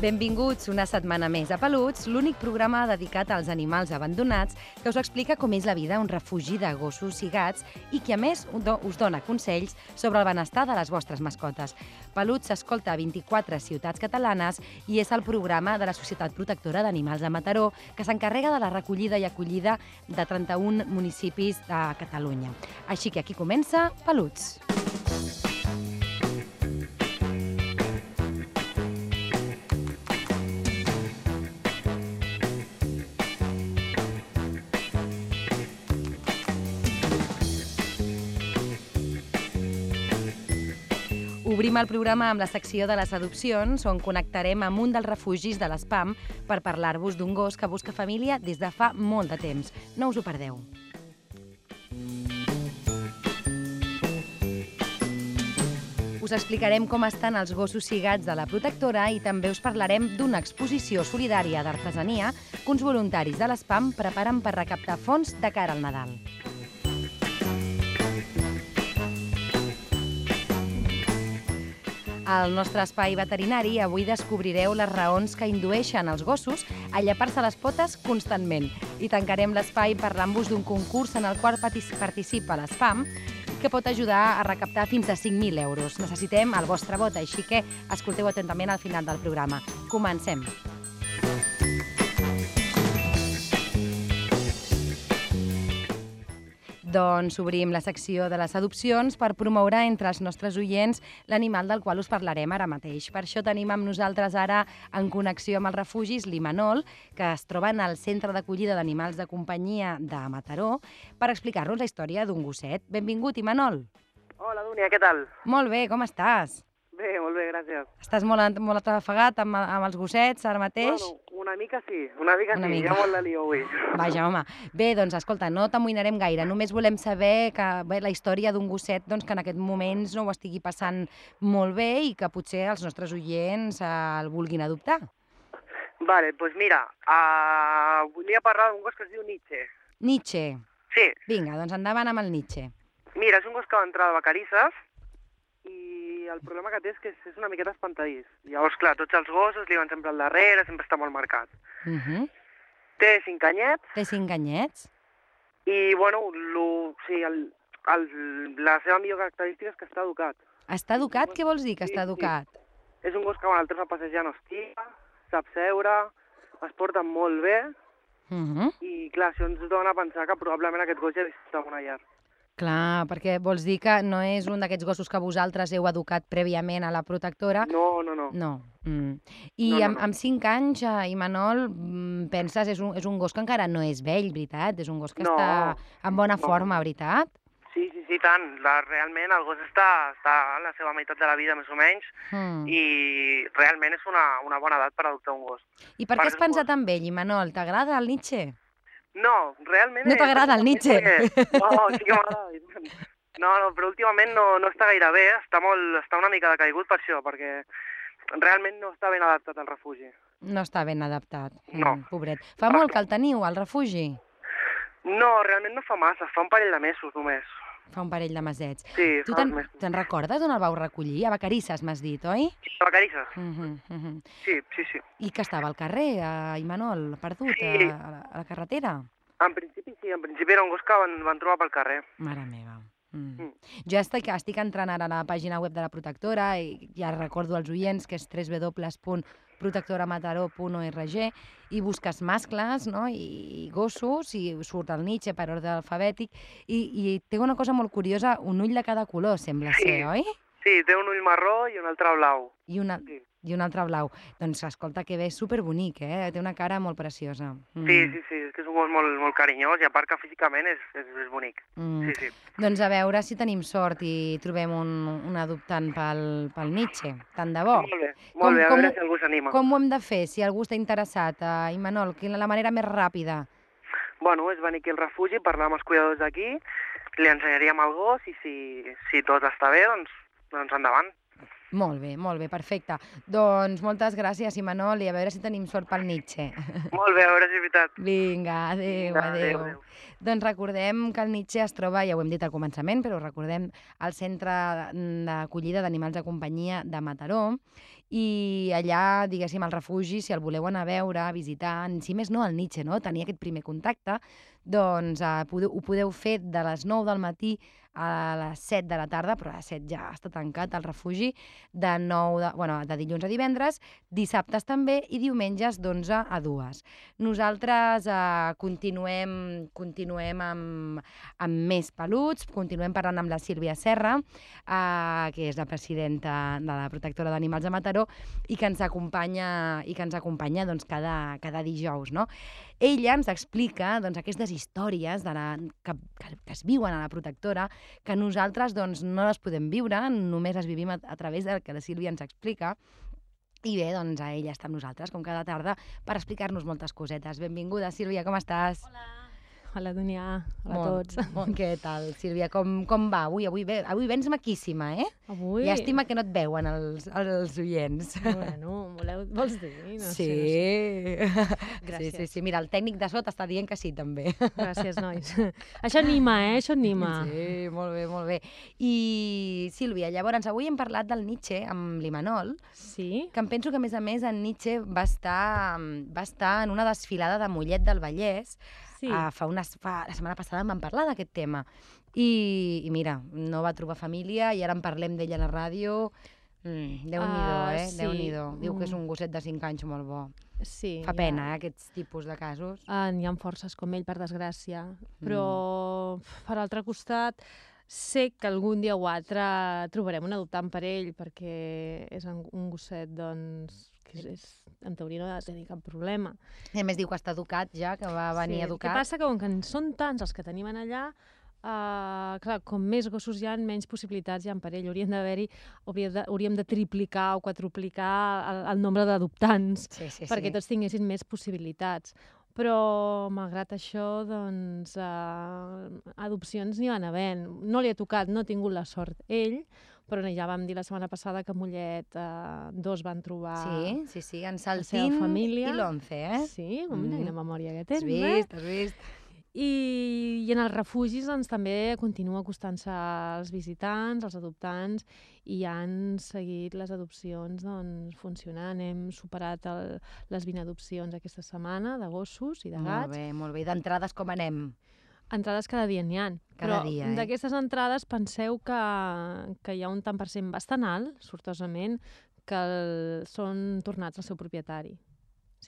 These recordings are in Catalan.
Benvinguts una setmana més a Peluts, l'únic programa dedicat als animals abandonats que us explica com és la vida un refugi de gossos i gats i que, a més, us dona consells sobre el benestar de les vostres mascotes. Peluts s'escolta a 24 ciutats catalanes i és el programa de la Societat Protectora d'Animals de Mataró que s'encarrega de la recollida i acollida de 31 municipis de Catalunya. Així que aquí comença Peluts. Obrim el programa amb la secció de les adopcions, on connectarem amb un dels refugis de l'ESPAM per parlar-vos d'un gos que busca família des de fa molt de temps. No us ho perdeu. Us explicarem com estan els gossos cigats de la protectora i també us parlarem d'una exposició solidària d'artesania que uns voluntaris de l'ESPAM preparen per recaptar fons de cara al Nadal. Al nostre espai veterinari avui descobrireu les raons que indueixen els gossos a llepar-se les potes constantment. I tancarem l'espai parlant-vos d'un concurs en el qual participa l'ESPAM que pot ajudar a recaptar fins a 5.000 euros. Necessitem el vostre vot, així que escolteu atentament al final del programa. Comencem. Doncs obrim la secció de les adopcions per promoure entre els nostres oients l'animal del qual us parlarem ara mateix. Per això tenim amb nosaltres ara, en connexió amb els refugis, l'Imanol, que es troba en el Centre d'Acollida d'Animals de Companyia de Mataró, per explicar-nos la història d'un gosset. Benvingut, Imanol. Hola, Dúnia, què tal? Molt bé, com estàs? Bé, molt bé, gràcies. Estàs molt, molt atrafegat amb, amb els gossets ara mateix? Bueno, una mica sí, una mica Una sí, mica. ha molt de lío avui. Vaja, home. Bé, doncs, escolta, no t'amoïnarem gaire. Només volem saber que bé, la història d'un gosset doncs, que en aquest moments no ho estigui passant molt bé i que potser els nostres oients eh, el vulguin adoptar. Vale, doncs pues mira, uh, volia parlar d'un gos que es diu Nietzsche. Nietzsche. Sí, Vinga, doncs endavant amb el Nietzsche. mira, és un gos que va entrar de vacarisses i el problema que té és que és una miqueta espantadís. Llavors, clar, tots els gossos li van sempre al darrere, sempre està molt marcat. Uh -huh. Té cinc anyets Té cinc anyets? i, bueno, lo, sigui, el, el, la seva millor característica és que està educat. Està educat? Què vols dir que Sí, està sí. educat? És un gos que quan el treus a passejar no estima, sap seure, es porta molt bé, Uh -huh. I, clar, això ens dona a pensar que probablement aquest gos ja està en una llar. Clar, perquè vols dir que no és un d'aquests gossos que vosaltres heu educat prèviament a la protectora, No, no, no. No. Mm. I No, no, amb, no. amb 5 anys, eh, Imanol, mm, penses, és un, és un gos que encara no és vell, veritat? És un gos que No, està en bona no. forma, veritat? Sí, sí, sí, tant. La, realment el gos està, està en la seva meitat de la vida, més o menys, Mm. I, realment és una, una bona edat per adoptar un gos. I per per què has pensat gos. en ell, Imanol? T'agrada el Nietzsche? No, realment... No t'agrada el Nietzsche? No, sí que m'agrada. No, no, però últimament no, no està gaire bé, està, molt, està una mica decaigut per això, perquè realment no està ben adaptat al refugi. No està ben adaptat. No. Mm, pobret. Fa molt que el teniu, al refugi? No, realment no fa massa, fa un parell de mesos només. Fa un parell de mesets. Sí, Tu te'n te recordes d'on el vau recollir? A Vacarisses, m'has dit, oi? Vacarisses? Uh -huh, uh -huh. Sí, sí, sí. I que estava al carrer, a Imanol, perdut, Sí. a, a, la, a la carretera? En principi sí, en principi era un gos que van, van trobar pel carrer. Mare meva. Mm. Mm. Jo estic, estic entrant ara a la pàgina web de la protectora i ja recordo als oients que és www.protectoramataró.org i busques mascles no? I, i gossos i surt el Nietzsche per ordre alfabètic i, i té una cosa molt curiosa, un ull de cada color sembla Sí. ser, oi? Sí, té un ull marró i un altre blau. I, una, Sí, I un altre blau. Doncs escolta que bé, és superbonic, eh? Té una cara molt preciosa. Mm. sí, sí, sí, és que és un gos molt, molt carinyós i a part que físicament és, és, és bonic. Mm. Sí, sí. Doncs a veure si tenim sort i trobem un, un adoptant pel, pel Nietzsche. Tant de bo. Molt bé, Com- molt bé, a com veure si algú s'anima. Com ho hem de fer, si algú està interessat? Uh, Imanol, quina la manera més ràpida? Bueno, és venir aquí al refugi, parlar amb els cuidadors d'aquí, li ensenyaríem el gos i si, si tot està bé, doncs, doncs endavant. Molt bé, molt bé, perfecte. Doncs moltes gràcies, Imanol, i a veure si tenim sort pel Nietzsche. Molt bé, a veure si és veritat. Vinga, adéu, Vinga, adéu. adéu. Doncs recordem que el Nietzsche es troba, ja ho hem dit al començament, però recordem al Centre d'Acollida d'Animals de Companyia de Mataró, i allà, diguéssim, al refugi, si el voleu anar a veure, a visitar, si més no, el Nietzsche, no? tenir aquest primer contacte, doncs eh, podeu, ho podeu fer de les 9 del matí a les 7 de la tarda, però a les 7 ja està tancat el refugi, de, 9 de, bueno, de dilluns a divendres, dissabtes també i diumenges d'11 a 2. Nosaltres eh, continuem, continuem amb, amb més peluts, continuem parlant amb la Sílvia Serra, eh, que és la presidenta de la Protectora d'Animals de Mataró i que ens acompanya, i que ens acompanya doncs, cada, cada dijous. No? Ella ens explica doncs, aquestes històries de la, que, que, que es viuen a la protectora, que nosaltres doncs, no les podem viure, només les vivim a, a través del que la Sílvia ens explica, i bé, doncs ella està amb nosaltres, com cada tarda, per explicar-nos moltes cosetes. Benvinguda, Sílvia, com estàs? Hola. Hola, Dunià. Hola a Molt, tots. Molt, què tal, Sílvia? Com, com va? Avui, avui, ve, avui vens maquíssima, eh? Avui... Llàstima que no et veuen els, els oients. Bueno, voleu, vols dir? No sí. Sé, no sé. sí, Gràcies. sí, sí. Mira, el tècnic de sota està dient que sí, també. Gràcies, nois. Això anima, eh? Això anima. Sí, molt bé, molt bé. I, Sílvia, llavors, avui hem parlat del Nietzsche amb l'Imanol, Sí? que em penso que, a més a més, en Nietzsche va estar, va estar en una desfilada de Mollet del Vallès. Sí. Uh, fa unes, fa, la setmana passada en vam parlar d'aquest tema. I, I mira, no va trobar família i ara en parlem d'ella a la ràdio. Mm, Déu-n'hi-do, Ah, eh? sí. Déu-n'hi-do. Diu que és Mm. un gosset de 5 anys molt bo. sí Fa pena, eh, aquests tipus de casos. Ah, N'hi ha forces com ell, per desgràcia. Però, Mm. per altre costat, sé que algun dia o altre trobarem un adoptant per ell, perquè és un, un gosset, doncs, que és, és, en teoria no ha de tenir cap problema. I a més diu que està educat ja, que va venir sí. educat. Que passa que com que en són tants els que tenim en allà, Uh, clar, com més gossos hi ha, menys possibilitats hi ha per ell. Hauríem d'haver-hi, hauríem, de, hauríem de triplicar o quadruplicar el, el nombre d'adoptants Sí, sí, perquè sí. tots tinguessin més possibilitats. Però, malgrat això, doncs, uh, adopcions n'hi van havent. No li ha tocat, no ha tingut la sort ell, però ja vam dir la setmana passada que Mollet uh, dos van trobar Sí, sí, sí, en Saltín família. i l'Once, eh? Sí, mm. Mm. quina memòria que Has tens, eh? vist, has vist? I, I en els refugis doncs, també continua acostant-se als visitants, als adoptants, i han seguit les adopcions doncs, funcionant. Hem superat el, les 20 adopcions aquesta setmana de gossos i de Molt gats. bé, molt bé. D'entrades com anem? Entrades cada dia n'hi ha. Cada Però dia, eh? d'aquestes entrades penseu que, que hi ha un tant per cent bastant alt, sortosament, que el, són tornats al seu propietari.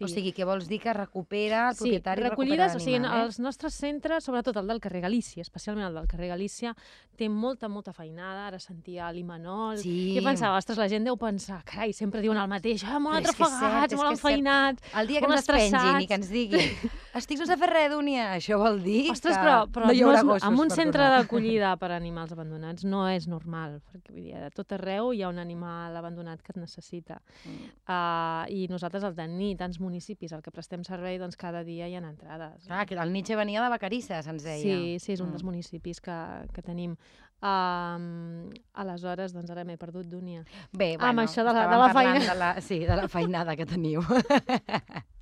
O sigui, què vols dir que recupera el propietari sí, recollides, o sigui, l'animal, els nostres centres, sobretot el del carrer Galícia, especialment el del carrer Galícia, té molta, molta feinada. Ara sentia l'Imanol. Sí. I pensava, ostres, la gent deu pensar, carai, sempre diuen el mateix, ah, molt és és atrafegats, és molt és enfeinats. eh? El dia que ens despengin i que ens diguin estic sense fer res, Dúnia, això vol dir Ostres, que però, però no hi haurà és- gossos en un centre d'acollida per a animals abandonats no és normal, perquè vull dir, a tot arreu hi ha un animal abandonat que et necessita. Mm. Uh, I nosaltres, al tenir tants municipis al que prestem servei, doncs cada dia hi ha entrades. Ah, que el Nietzsche venia de Vacarisses, ens deia. Sí, sí, és un Mm. dels municipis que, que tenim. Um, aleshores, doncs ara m'he perdut, Dúnia. Bé, Ah, amb bueno, això de la- de la feina. De la, sí, de la feinada que teniu.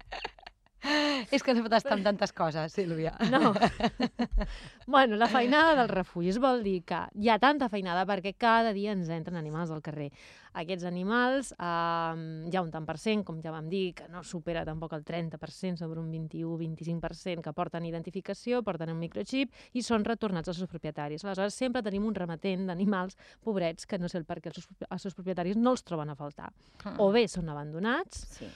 És que no pot estar amb tantes coses, Sílvia. No. bueno, la feinada dels refugis vol dir que hi ha tanta feinada perquè cada dia ens entren animals al carrer. Aquests animals, eh, hi ha un tant per cent, com ja vam dir, que no supera tampoc el 30%, sobre un 21-25%, que porten identificació, porten un microchip i són retornats als seus propietaris. Aleshores, sempre tenim un rematent d'animals pobrets que no sé el per què els seus, els seus propietaris no els troben a faltar. O bé són abandonats, Sí.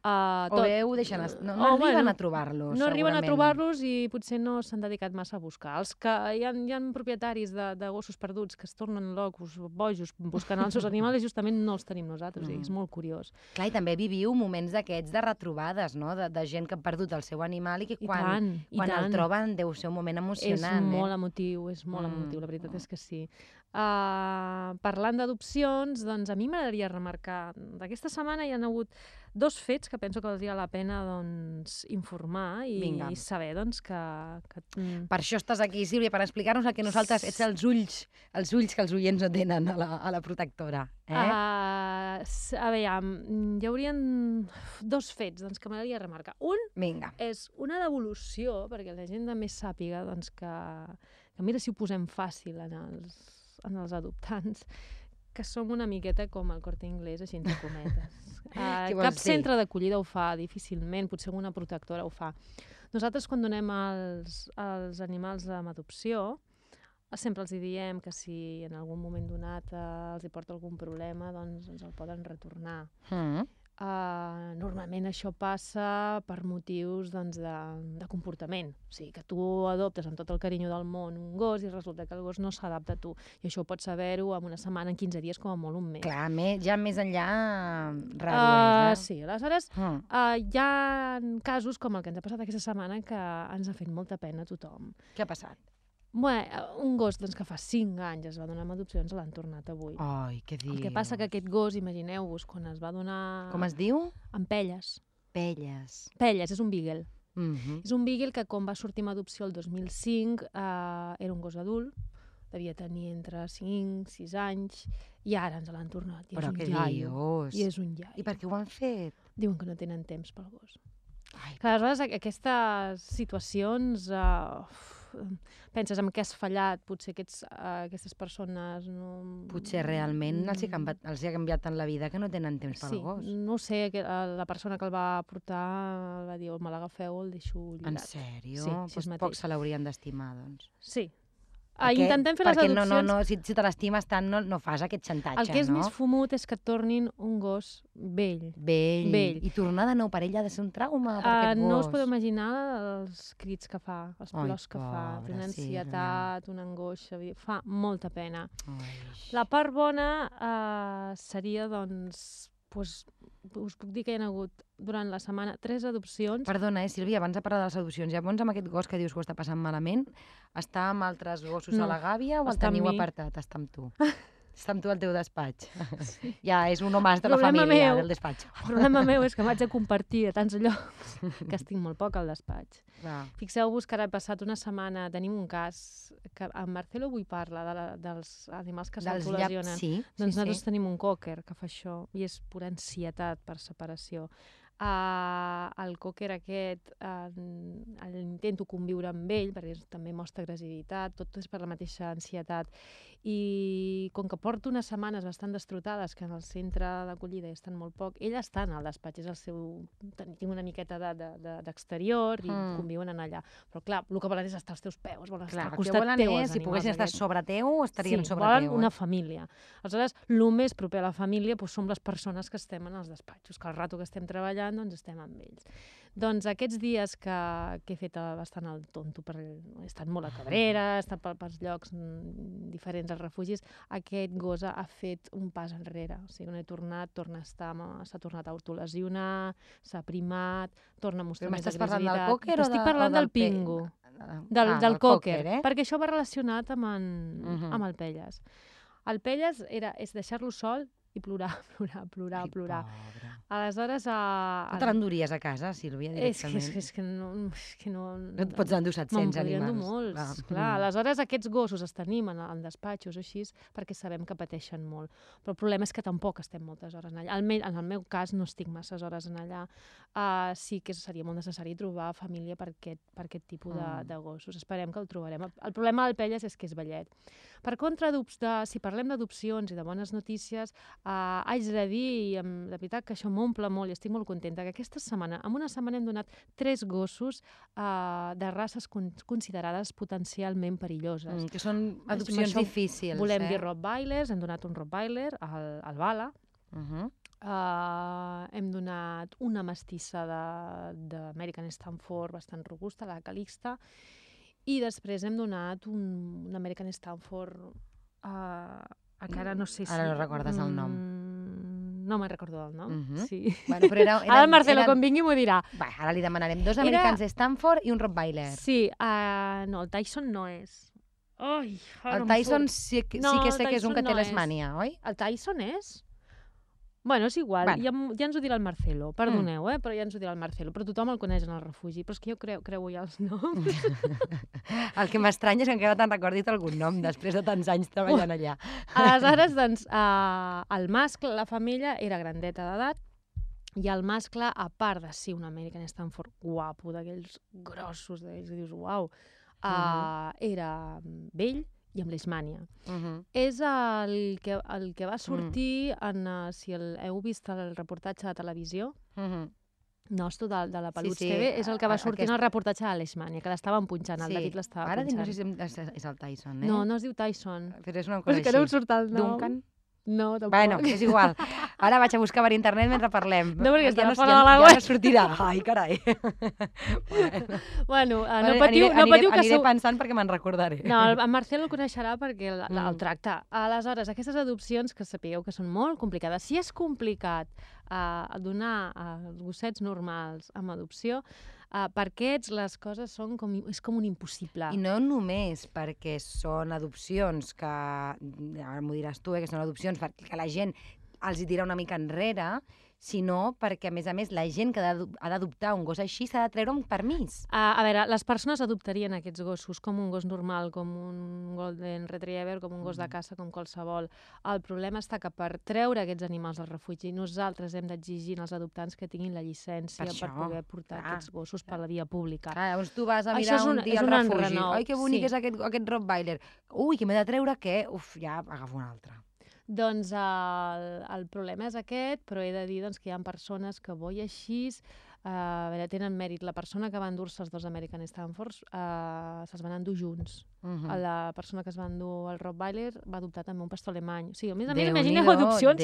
Uh, O bé ho deixen... No, no O, arriben bueno, a trobar-los, no arriben a trobar-los i potser no s'han dedicat massa a buscar. Els que hi ha, hi ha propietaris de, de gossos perduts que es tornen locos, bojos, buscant els seus animals i justament no els tenim nosaltres. Mm. I és molt curiós. Clar, i també viviu moments d'aquests de retrobades, no? De, de gent que ha perdut el seu animal i que I quan, tant, i quan el tant. troben deu ser un moment És emocionant, molt eh? emotiu, és molt Mm, emotiu, la veritat mm. és que sí. Uh, parlant d'adopcions, doncs a mi m'agradaria remarcar, d'aquesta setmana hi ha hagut dos fets que penso que valdria la pena doncs, informar i, Vinga. i saber doncs, que... que mm, Per això estàs aquí, Sílvia, per explicar-nos el que nosaltres ets els ulls, els ulls que els oients no tenen a la, a la protectora. Eh? Uh, a veure, mm, hi haurien dos fets doncs, que m'agradaria remarcar. Un Vinga. és una devolució, perquè la gent també sàpiga doncs, que, que mira si ho posem fàcil en els, en els adoptants, que som una miqueta com el Corte Inglés, així entre cometes. Uh, cap dir? centre d'acollida ho fa, difícilment, potser una protectora ho fa. Nosaltres, quan donem els, els animals en adopció, sempre els diem que si en algun moment donat eh, els hi porta algun problema, doncs ens el poden retornar. Mm. Uh, normalment això passa per motius doncs, de, de comportament. O sigui, que tu adoptes amb tot el carinyo del món un gos i resulta que el gos no s'adapta a tu. I això ho pots saber-ho en una setmana, en 15 dies, com a molt un mes. Clar, me, ja més enllà raro Uh, eh? sí, aleshores Mm. uh, hi ha casos com el que ens ha passat aquesta setmana que ens ha fet molta pena a tothom. Què ha passat? Bé, un gos doncs, que fa 5 anys es va donar amb adopció, ens l'han tornat avui. Ai, què dius? el que passa que aquest gos, imagineu-vos, quan es va donar Com es diu? amb pelles. Pelles. Pelles, és un beagle. Mm -hmm. És un beagle que quan va sortir amb adopció el 2005 eh, era un gos adult, devia tenir entre 5 i 6 anys, i ara ens l'han tornat. I Però és què iaio. dius? I és un iaio. I per què ho han fet? Diuen que no tenen temps pel gos. Ai, Clar, aleshores, aquestes situacions... Uh, penses en què has fallat, potser aquests, uh, aquestes persones no... potser realment els hi, canviat, els hi ha canviat tant la vida que no tenen temps pel Sí, gos. no sé, que, uh, la persona que el va portar va dir, o me l'agafeu o el deixo En lligat. sèrio? Sí, així pues mateix. poc se l'haurien d'estimar, doncs. Sí. Uh, intentem fer les perquè adopcions... no, no, no, si, si te l'estimes tant, no, no fas aquest xantatge, El que és no? més fumut és que et tornin un gos vell. Vell. Vell. I tornar de nou per ell ha de ser un trauma, per Uh, aquest no gos. us podeu imaginar els crits que fa, els Ai, plors que fa. Té una sí, ansietat, una angoixa, fa molta pena. Ai. La part bona uh, seria, doncs, pues, us puc dir que hi ha hagut durant la setmana tres adopcions. Perdona, eh, Sílvia, abans de parlar de les adopcions, llavors amb aquest gos que dius que ho està passant malament, està amb altres gossos No, a la gàbia o el teniu apartat? Està amb tu. Està amb tu al teu despatx. Sí. Ja, és un home de la família, meu. del despatx. El problema meu és que m'haig de compartir a tants llocs que estic molt poc al despatx. Fixeu-vos que ara he passat una setmana, tenim un cas, que en Marcelo avui parla de la, dels animals que s'autolesionen. sí. Doncs sí, nosaltres sí. tenim un cocker que fa això i és pura ansietat per separació. Uh, el cocker aquest uh, intento conviure amb ell perquè també mostra agressivitat, tot és per la mateixa ansietat i com que porto unes setmanes bastant destrotades que en el centre d'acollida hi estan molt poc, ell està en el despatx, és el seu... tinc una miqueta d'exterior de, de, i Mm. conviuen en allà. Però clar, el que volen és estar als teus peus, volen Clar, estar al costat volen teu, és, si poguessin estar sobre teu, estarien sí, sobre volen teu. una eh? família. Aleshores, el més proper a la família doncs, som les persones que estem en els despatxos, que al rato que estem treballant doncs estem amb ells. Doncs aquests dies que, que he fet bastant el tonto, per, he estat molt a Cabrera, he estat per, pels llocs mm, diferents als refugis, aquest gos ha fet un pas enrere. O sigui, no he tornat, torna a estar, s'ha tornat a autolesionar, s'ha primat, torna a mostrar Però més m'estàs parlant del agressivitat. cocker o, Estic de, parlant o del del pingo. Del, ah, del cocker, eh? perquè això va relacionat amb, en, Mhm. amb el Pelles. El Pelles era, és deixar-lo sol i plorar, plorar, plorar, Ai, plorar. Pobre. Aleshores... Uh, No te l'enduries a casa, Sílvia, és que, directament? és, que, és que no... És que no, No et pots endur 700 Me'n podria endur animals. molts, Va. clar. Mm. Aleshores, aquests gossos els tenim en, en despatxos així perquè sabem que pateixen molt. Però el problema és que tampoc estem moltes hores allà. Alme en el meu cas no estic masses hores en allà. Uh, sí que seria molt necessari trobar família per aquest, per aquest tipus de, Mm. de gossos. Esperem que el trobarem. El, problema del Pelles és que és vellet. Per contra, de, si parlem d'adopcions i de bones notícies, uh, haig de dir, i amb, de veritat que això m'omple molt i estic molt contenta, que aquesta setmana, en una setmana hem donat tres gossos uh, de races con considerades potencialment perilloses. Mm, que són adopcions això difícils, Volem eh? dir Rottweilers, hem donat un Rottweiler, el, el Bala, Uh -huh. Uh, hem donat una mestissa de- d'American Stanford bastant robusta, la Calixta, i després hem donat un, un American Stanford uh, que ara no sé si... Ara no recordes el nom. Mm, no me'n recordo del nom, Mhm. sí. Bueno, però era, Ara el Marcelo, eren... quan vingui, m'ho dirà. Va, ara li demanarem dos Era- americans de Stanford i un Rottweiler. Sí, uh, no, el Tyson no és. Ai, El Tyson sí, que- sí No, que sé que és un que té no és. lesmània, oi? El Tyson és? Bueno, és igual, Bueno. ja, ja ens ho dirà el Marcelo, perdoneu, eh? però ja ens ho dirà el Marcelo, però tothom el coneix en el refugi, però és que jo creu, creu ja els noms. El que m'estranya és que encara te'n recordis algun nom després de tants anys treballant allà. Aleshores, doncs, eh, el mascle, la femella, era grandeta d'edat, i el mascle, a part de ser un American Stanford guapo, d'aquells grossos, d'aquells que dius, uau, uh, era vell i amb leishmània. Uh -huh. És el que, el que va sortir en, uh, si el, heu vist el reportatge de televisió, Uh -huh. nostre de, de la Peluts sí, TV, és el que va sortir en el aquest- reportatge de l'Eixmània, que l'estaven punxant, el Sí. David l'estava Ara punxant. no sé si és, el Tyson, eh? no, no es diu Tyson. Però és una Però cosa és que no em així. surt el nom. Duncan? No, tampoc. Bueno, és igual. Ara vaig a buscar per internet mentre parlem. No, perquè ja no, fora ja, de la ja web. no sortirà. Ai, carai. bueno, Bueno, uh, no patiu, aniré, no aniré, patiu que aniré sou... pensant perquè me'n recordaré. No, el, en Marcel el coneixerà perquè el, mm. el tracta. Aleshores, aquestes adopcions que sapigueu que són molt complicades. Si és complicat uh, donar uh, gossets normals amb adopció, uh, per aquests les coses són com, és com un impossible. I no només perquè són adopcions que, ara m'ho diràs tu, eh, que són adopcions perquè la gent els hi tira una mica enrere, sinó perquè, a més a més, la gent que ha d'ado- ha d'adoptar un gos així s'ha de treure un permís. Uh, a veure, les persones adoptarien aquests gossos com un gos normal, com un golden retriever, com un gos de caça, com qualsevol. El problema està que per treure aquests animals al refugi nosaltres hem d'exigir als adoptants que tinguin la llicència Per per, poder portar clar. aquests gossos per la via pública. Clar, llavors tu vas a mirar un, un- dia al refugi. enrenou, Ai, que bonic sí. és aquest, aquest Rottweiler. Ui, que m'he de treure què? Uf, ja agafo un altre. Doncs el, el problema és aquest, però he de dir doncs, que hi ha persones que bo i així, veure, tenen mèrit. La persona que va endur-se els dos American Stanfords uh, se'ls van endur junts. Uh. -huh. La persona que es va endur el Rottweiler va adoptar també un pastor alemany. O sigui, a més a més, imagineu adopcions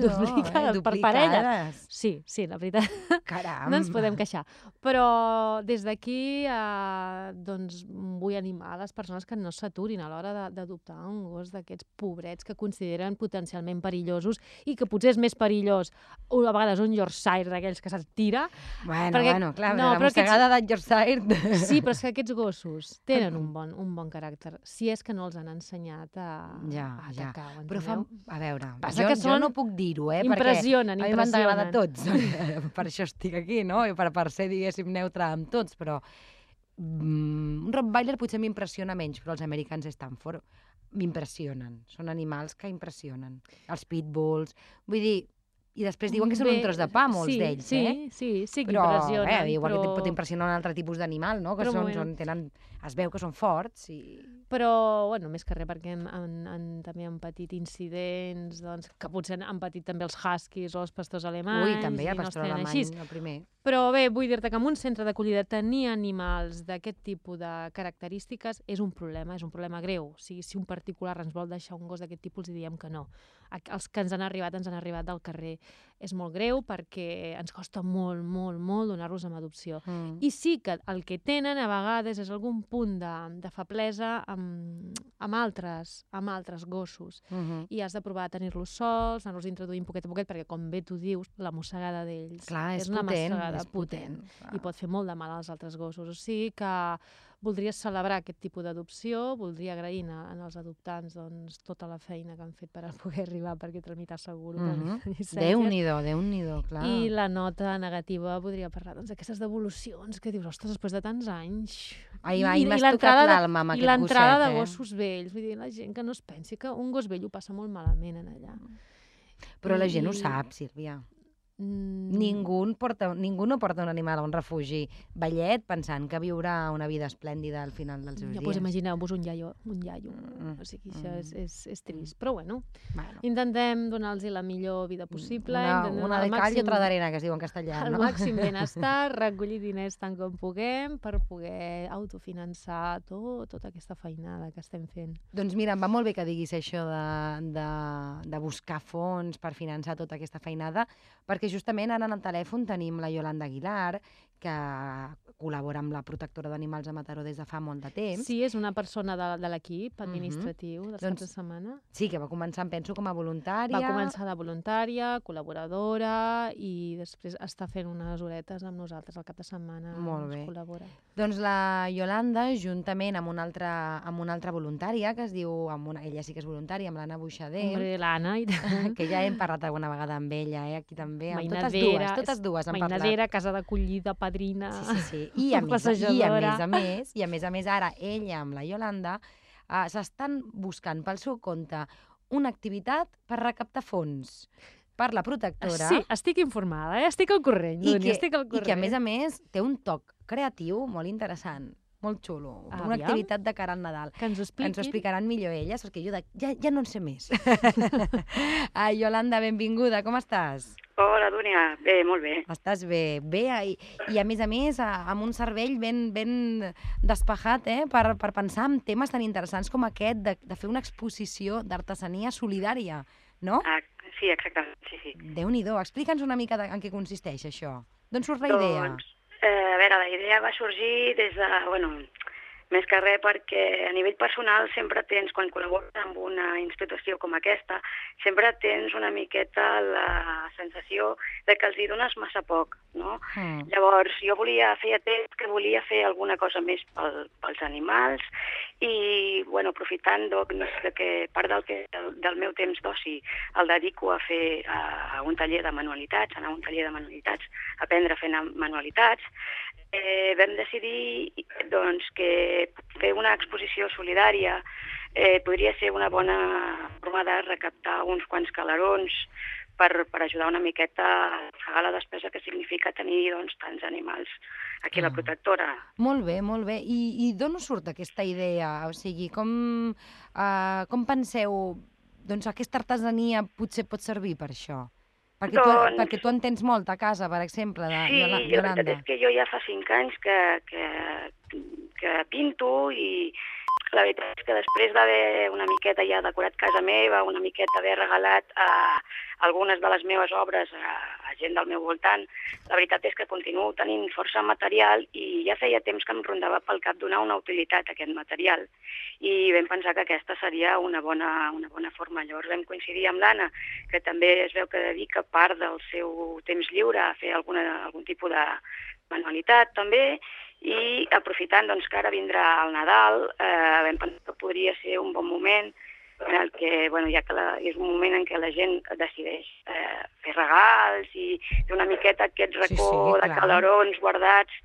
duplicades eh? per parella. Sí, sí, la veritat, Caram. no ens podem queixar. Però des d'aquí eh, doncs, vull animar les persones que no s'aturin a l'hora de- d'adoptar un gos d'aquests pobrets que consideren potencialment perillosos i que potser és més perillós a vegades un Yorkshire d'aquells que se't tira. Bueno, perquè- bueno, clar, no, la però aquests- mossegada de Yorkshire... Sí, però és que aquests gossos tenen un bon, un bon caràcter, si és que no els han ensenyat a, Ja, a ja. atacar, ho Però fa... A veure, Passa jo, que jo no puc dir-ho, eh? Impressionen, perquè a mi m'han impressionen. tots. per això estic aquí, no? I per, per ser, diguéssim, neutre amb tots, però... Mm, un Rottweiler potser m'impressiona menys, però els americans Stanford m'impressionen. Són animals que impressionen. Els pitbulls... Vull dir, i després diuen que són un tros de pa, molts sí, d'ells, sí, eh? Sí, sí, que Però, impressionen. eh, igual però... que pot impressionar un altre tipus d'animal, no? Que Però són, són, tenen, es veu que són forts i... Però, bueno, més que res, perquè han, han, han, també han patit incidents, doncs, que potser han patit també els huskies o els pastors alemanys. Ui, també hi ha no pastor tenen alemany, així. el primer. Però bé, vull dir-te que en un centre d'acollida tenir animals d'aquest tipus de característiques és un problema, és un problema greu. O sigui, si un particular ens vol deixar un gos d'aquest tipus, li diem que no. Els que ens han arribat, ens han arribat del carrer. És molt greu perquè ens costa molt, molt, molt donar-los amb adopció. Mm. I sí que el que tenen a vegades és algun punt de, de feblesa amb, amb, altres, amb altres gossos. Mm -hmm. I has de provar a tenir-los sols, anar-los introduint poquet a poquet, perquè com bé tu dius, la mossegada d'ells és, és una potent, mossegada és potent. clar. i pot fer molt de mal als altres gossos. O sigui que voldria celebrar aquest tipus d'adopció, voldria agrair a, als adoptants doncs, tota la feina que han fet per a poder arribar perquè tramitar seguro. Mhm. mm -hmm. Déu-n'hi-do, Déu-n'hi-do, clar. I la nota negativa podria parlar doncs, d'aquestes devolucions que dius, ostres, després de tants anys... Ai, I- ai, i m'has tocat l'alma amb I aquest l'entrada gosset, de eh? gossos vells, vull dir, la gent que no es pensi que un gos vell ho passa molt malament en allà. Però la gent ho I- sap, Sílvia. Mm, Ningú, porta, ningú no porta un animal a un refugi vellet pensant que viurà una vida esplèndida al final dels seus Ja, dies. doncs imagineu-vos un iaio, un iaio. Mm, O sigui, això mm. és, és, és trist. Però bueno, Bueno, intentem donar-los la millor vida possible. una, una de cal i màxim- otra d'arena, que es diu en castellà, el no? màxim benestar, recollir diners tant com puguem per poder autofinançar tot, tota aquesta feinada que estem fent. Doncs mira, em va molt bé que diguis això de, de, de buscar fons per finançar tota aquesta feinada, perquè justament ara en el telèfon tenim la Yolanda Aguilar, que col·labora amb la protectora d'animals a Mataró des de fa molt de temps. Sí, és una persona de, de l'equip administratiu dels Doncs- caps de setmana. Sí, que va començar, penso, com a voluntària. Va començar de voluntària, col·laboradora i després està fent unes horetes amb nosaltres al cap de setmana. Molt bé. col·labora. Doncs la Yolanda, juntament amb una altra, amb una altra voluntària, que es diu, amb una, ella sí que és voluntària, amb l'Anna Buixader, Hombre, l'Anna i tant. que ja hem parlat alguna vegada amb ella, eh, aquí també. Amb totes Mainadera, dues, totes dues hem parlat. Mainadera, casa d'acollida, padrina... Sí, sí, sí. I a, més, I a més a més, i a més a més ara ella amb la Yolanda uh, s'estan buscant pel seu compte una activitat per recaptar fons per la protectora Sí, estic informada, eh? estic al corrent, i, que, estic al i corrent. que a més a més té un toc creatiu molt interessant, molt xulo. Aviam. Una activitat de cara al Nadal. Que ens ho expliquin. Ens ho explicaran millor elles, perquè jo de, ja, ja no en sé més. ah, Yolanda, benvinguda, com estàs? Hola, Dúnia. Bé, molt bé. Estàs bé, bé, i, i a més a més a, amb un cervell ben, ben despejat eh, per, per pensar en temes tan interessants com aquest de, de fer una exposició d'artesania solidària, no? Ah, sí, exactament, sí, sí. Déu-n'hi-do, explica'ns una mica de, en què consisteix això. D'on surt la idea? Doncs, eh, a veure, la idea va sorgir des de, bueno, més que res perquè a nivell personal sempre tens, quan col·labores amb una institució com aquesta, sempre tens una miqueta la sensació de que els hi dones massa poc, no? Mm. Llavors, jo volia, feia temps que volia fer alguna cosa més pel, pels animals i, bueno, aprofitant doncs, que part del, que, del, del meu temps d'oci el dedico a fer a, a un taller de manualitats, anar a un taller de manualitats, aprendre a fer manualitats, eh, vam decidir doncs, que fer una exposició solidària eh, podria ser una bona forma de recaptar uns quants calarons per, per ajudar una miqueta a pagar la despesa que significa tenir doncs, tants animals aquí a la Ah. protectora. Molt bé, molt bé. I, i d'on surt aquesta idea? O sigui, com, uh, com penseu, doncs aquesta artesania potser pot servir per això? Perquè, tu, Doncs- perquè tu en tens molt a casa, per exemple, de Sí, Yola- la veritat és que jo ja fa cinc anys que, que, que pinto i la veritat és que després d'haver una miqueta ja decorat casa meva, una miqueta haver regalat a algunes de les meves obres a, a gent del meu voltant, la veritat és que continuo tenint força material i ja feia temps que em rondava pel cap donar una utilitat a aquest material i vam pensar que aquesta seria una bona, una bona forma. Llavors vam coincidir amb l'Anna, que també es veu que dedica part del seu temps lliure a fer alguna, algun tipus de manualitat també, i aprofitant doncs, que ara vindrà el Nadal, eh, vam pensar que podria ser un bon moment en el que, bueno, ja que la, és un moment en què la gent decideix eh, fer regals i fer una miqueta aquest Sí, racó sí, de clar. calarons guardats,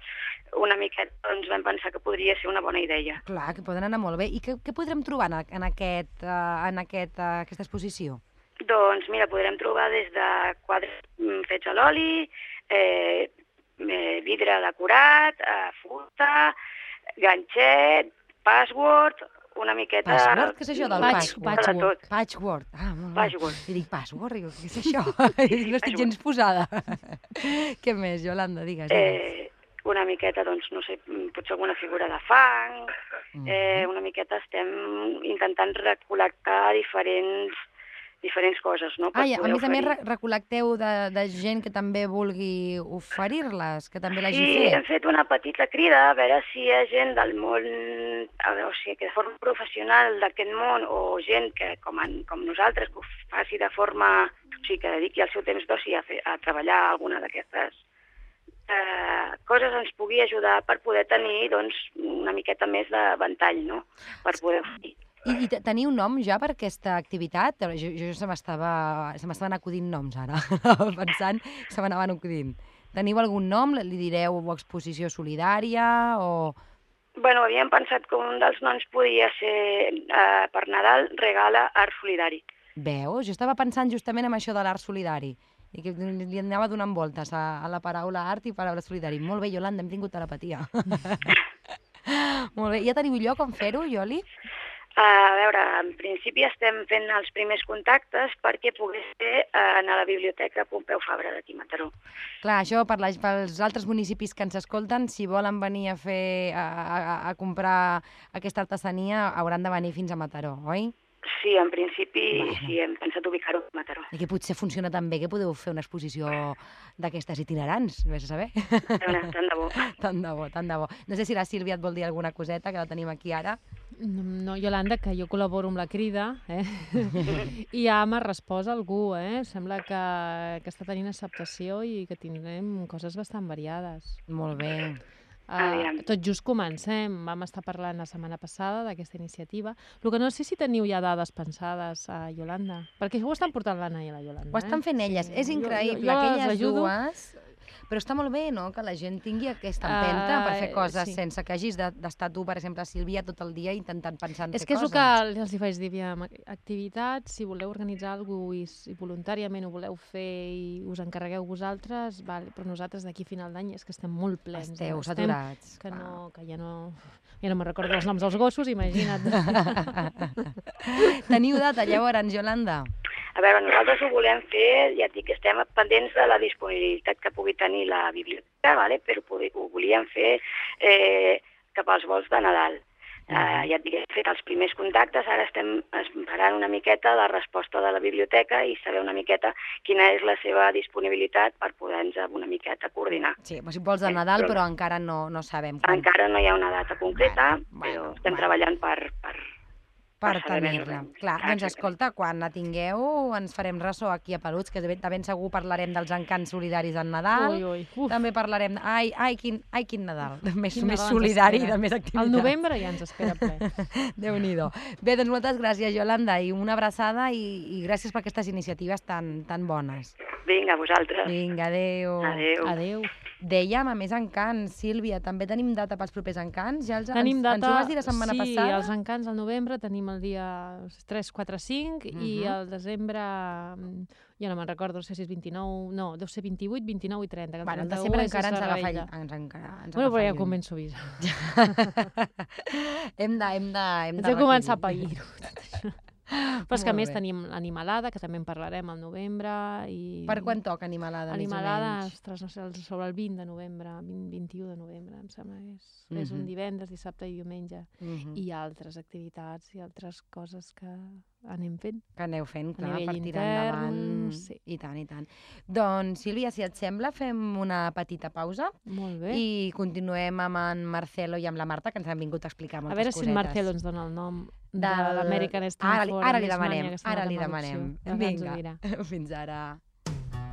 una miqueta, doncs vam pensar que podria ser una bona idea. Clar, que poden anar molt bé. I què, què podrem trobar en, en, aquest, uh, en aquest, uh, aquesta exposició? Doncs mira, podrem trobar des de quadres mm, fets a l'oli, eh, eh, vidre decorat, eh, fusta, ganxet, password, una miqueta... Password? Què és això del Patch- patchwork. Patchwork. Ah, molt bé. Patchwork. I dic password, i dic, què és això? no estic gens posada. què més, Yolanda? Digues, digues. Eh, una miqueta, doncs, no sé, mm, potser alguna figura de fang, eh, una miqueta estem intentant recol·lectar diferents, diferents coses, no? Ah, i a més a més recol·lecteu de, de gent que també vulgui oferir-les, que també l'hagi Sí, hem fet. fet una petita crida a veure si hi ha gent del món, a veure, o sigui, que de forma professional d'aquest món o gent que, com, en, com nosaltres, que ho faci de forma, o sigui, que dediqui el seu temps d'oci a, fer, a treballar alguna d'aquestes eh, coses ens pugui ajudar per poder tenir doncs, una miqueta més de ventall, no? Per poder oferir. I, i te- teniu nom ja per aquesta activitat? Jo, jo se m'estaven acudint noms ara, pensant se m'anaven acudint. Teniu algun nom? Li direu exposició solidària o... Bueno, havíem pensat que un dels noms podia ser eh, per Nadal regala art solidari. Veus? Jo estava pensant justament en això de l'art solidari i que li anava donant voltes a, a la paraula art i paraula solidari. Molt bé, Yolanda, hem tingut telepatia. Molt bé. Ja teniu lloc on fer-ho, Ioli? A veure, en principi estem fent els primers contactes perquè pogués ser eh, anar a la biblioteca Pompeu Fabra d'aquí a Mataró. Clar, això per la, pels altres municipis que ens escolten, si volen venir a fer a, a, a comprar aquesta artesania, hauran de venir fins a Mataró, oi? Sí, en principi Bueno. sí, hem pensat ubicar-ho a Mataró. I que potser funciona tan bé que podeu fer una exposició d'aquestes itinerants, vés a saber. Tant de bo. tant de bo, tant de bo. No sé si la Sílvia et vol dir alguna coseta, que la tenim aquí ara. No, Yolanda, que jo col·laboro amb la crida, eh? I ja m'ha respost algú, eh? Sembla que, que està tenint acceptació i que tindrem coses bastant variades. Molt bé. Uh, tot just comencem. Vam estar parlant la setmana passada d'aquesta iniciativa. El que no sé si teniu ja dades pensades a Yolanda, perquè això ho estan portant l'Anna i la Yolanda. Ho estan eh? fent elles. Sí. És Jo- increïble jo, jo que les elles ajudo. dues... Però està molt bé, no?, que la gent tingui aquesta empenta per fer coses sí. sense que hagis de- d'estar tu, per exemple, Sílvia, tot el dia intentant pensar en És fer que és el coses. que els hi faig dir, aviam, activitats, si voleu organitzar alguna i, s- i voluntàriament ho voleu fer i us encarregueu vosaltres, vale, però nosaltres d'aquí final d'any és que estem molt plens. eh? Esteu Estem saturats. Que, clar. no, que ja no... Ja no me'n recordo els noms dels gossos, imagina't. Teniu data, llavors, Yolanda? A veure, nosaltres ho volem fer, ja et dic, estem pendents de la disponibilitat que pugui tenir la biblioteca, vale? però ho volíem fer eh, cap als vols de Nadal. Uh, ja et dic, hem fet els primers contactes, ara estem esperant una miqueta la resposta de la biblioteca i saber una miqueta quina és la seva disponibilitat per poder-nos una miqueta coordinar. Sí, però si vols de Nadal, però encara no, no sabem quan. Encara no hi ha una data concreta, Bueno, bueno, però estem bueno. treballant per, per, per tenir-la. Clar, Ah, doncs escolta, quan la tingueu ens farem ressò aquí a Peluts, que de ben, de ben segur parlarem dels encants solidaris en Nadal. Ui, ui. Uf, També parlarem... Ai, ai, quin, ai, quin Nadal. Més, Quin més Nadal solidari i de més activitats. al novembre ja ens espera ple. Déu-n'hi-do. Bé, doncs moltes gràcies, Yolanda, i una abraçada i, i gràcies per aquestes iniciatives tan, tan bones. Vinga, vosaltres. Vinga, adeu. Adéu. Adéu. Dèiem, a més, encants. Sílvia, també tenim data pels propers encants? Ja els, Tenim ens, data... ens ho vas dir la setmana sí, passada? els encants al novembre tenim el dia 3, 4, 5 i Mhm. al desembre, mm, ja no me'n recordo, no sé si és 29, no, deu ser 28, 29 i 30. que Bueno, el 31 desembre encara ens agafa, Reina. ens, encara, ens Bueno, però ja començo a avisar. hem de, hem de, hem de de començar a pair-ho. Però és que a més tenim l'animalada, que també en parlarem al novembre. I... Per quan toca Animalada, Animalada, més o menys? ostres, no sé, sobre el 20 de novembre, 20, 21 de novembre, em sembla que és. És un divendres, dissabte i diumenge. Mhm. I altres activitats i altres coses que anem fent. Que aneu fent, clar, nivell per tirar intern, endavant. sí. I tant, i tant. Doncs, Sílvia, si et sembla, fem una petita pausa Molt bé. i continuem amb en Marcelo i amb la Marta, que ens han vingut a explicar a moltes veure si cosetes. en Marcelo ens dona el nom de l'American Street Ara li- ara li demanem, ara li demanem. Doncs Vinga. Fins ara.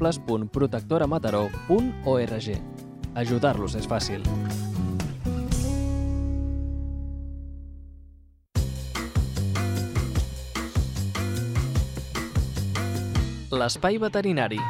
www.protectoramataró.org Ajudar-los és fàcil. L'espai veterinari.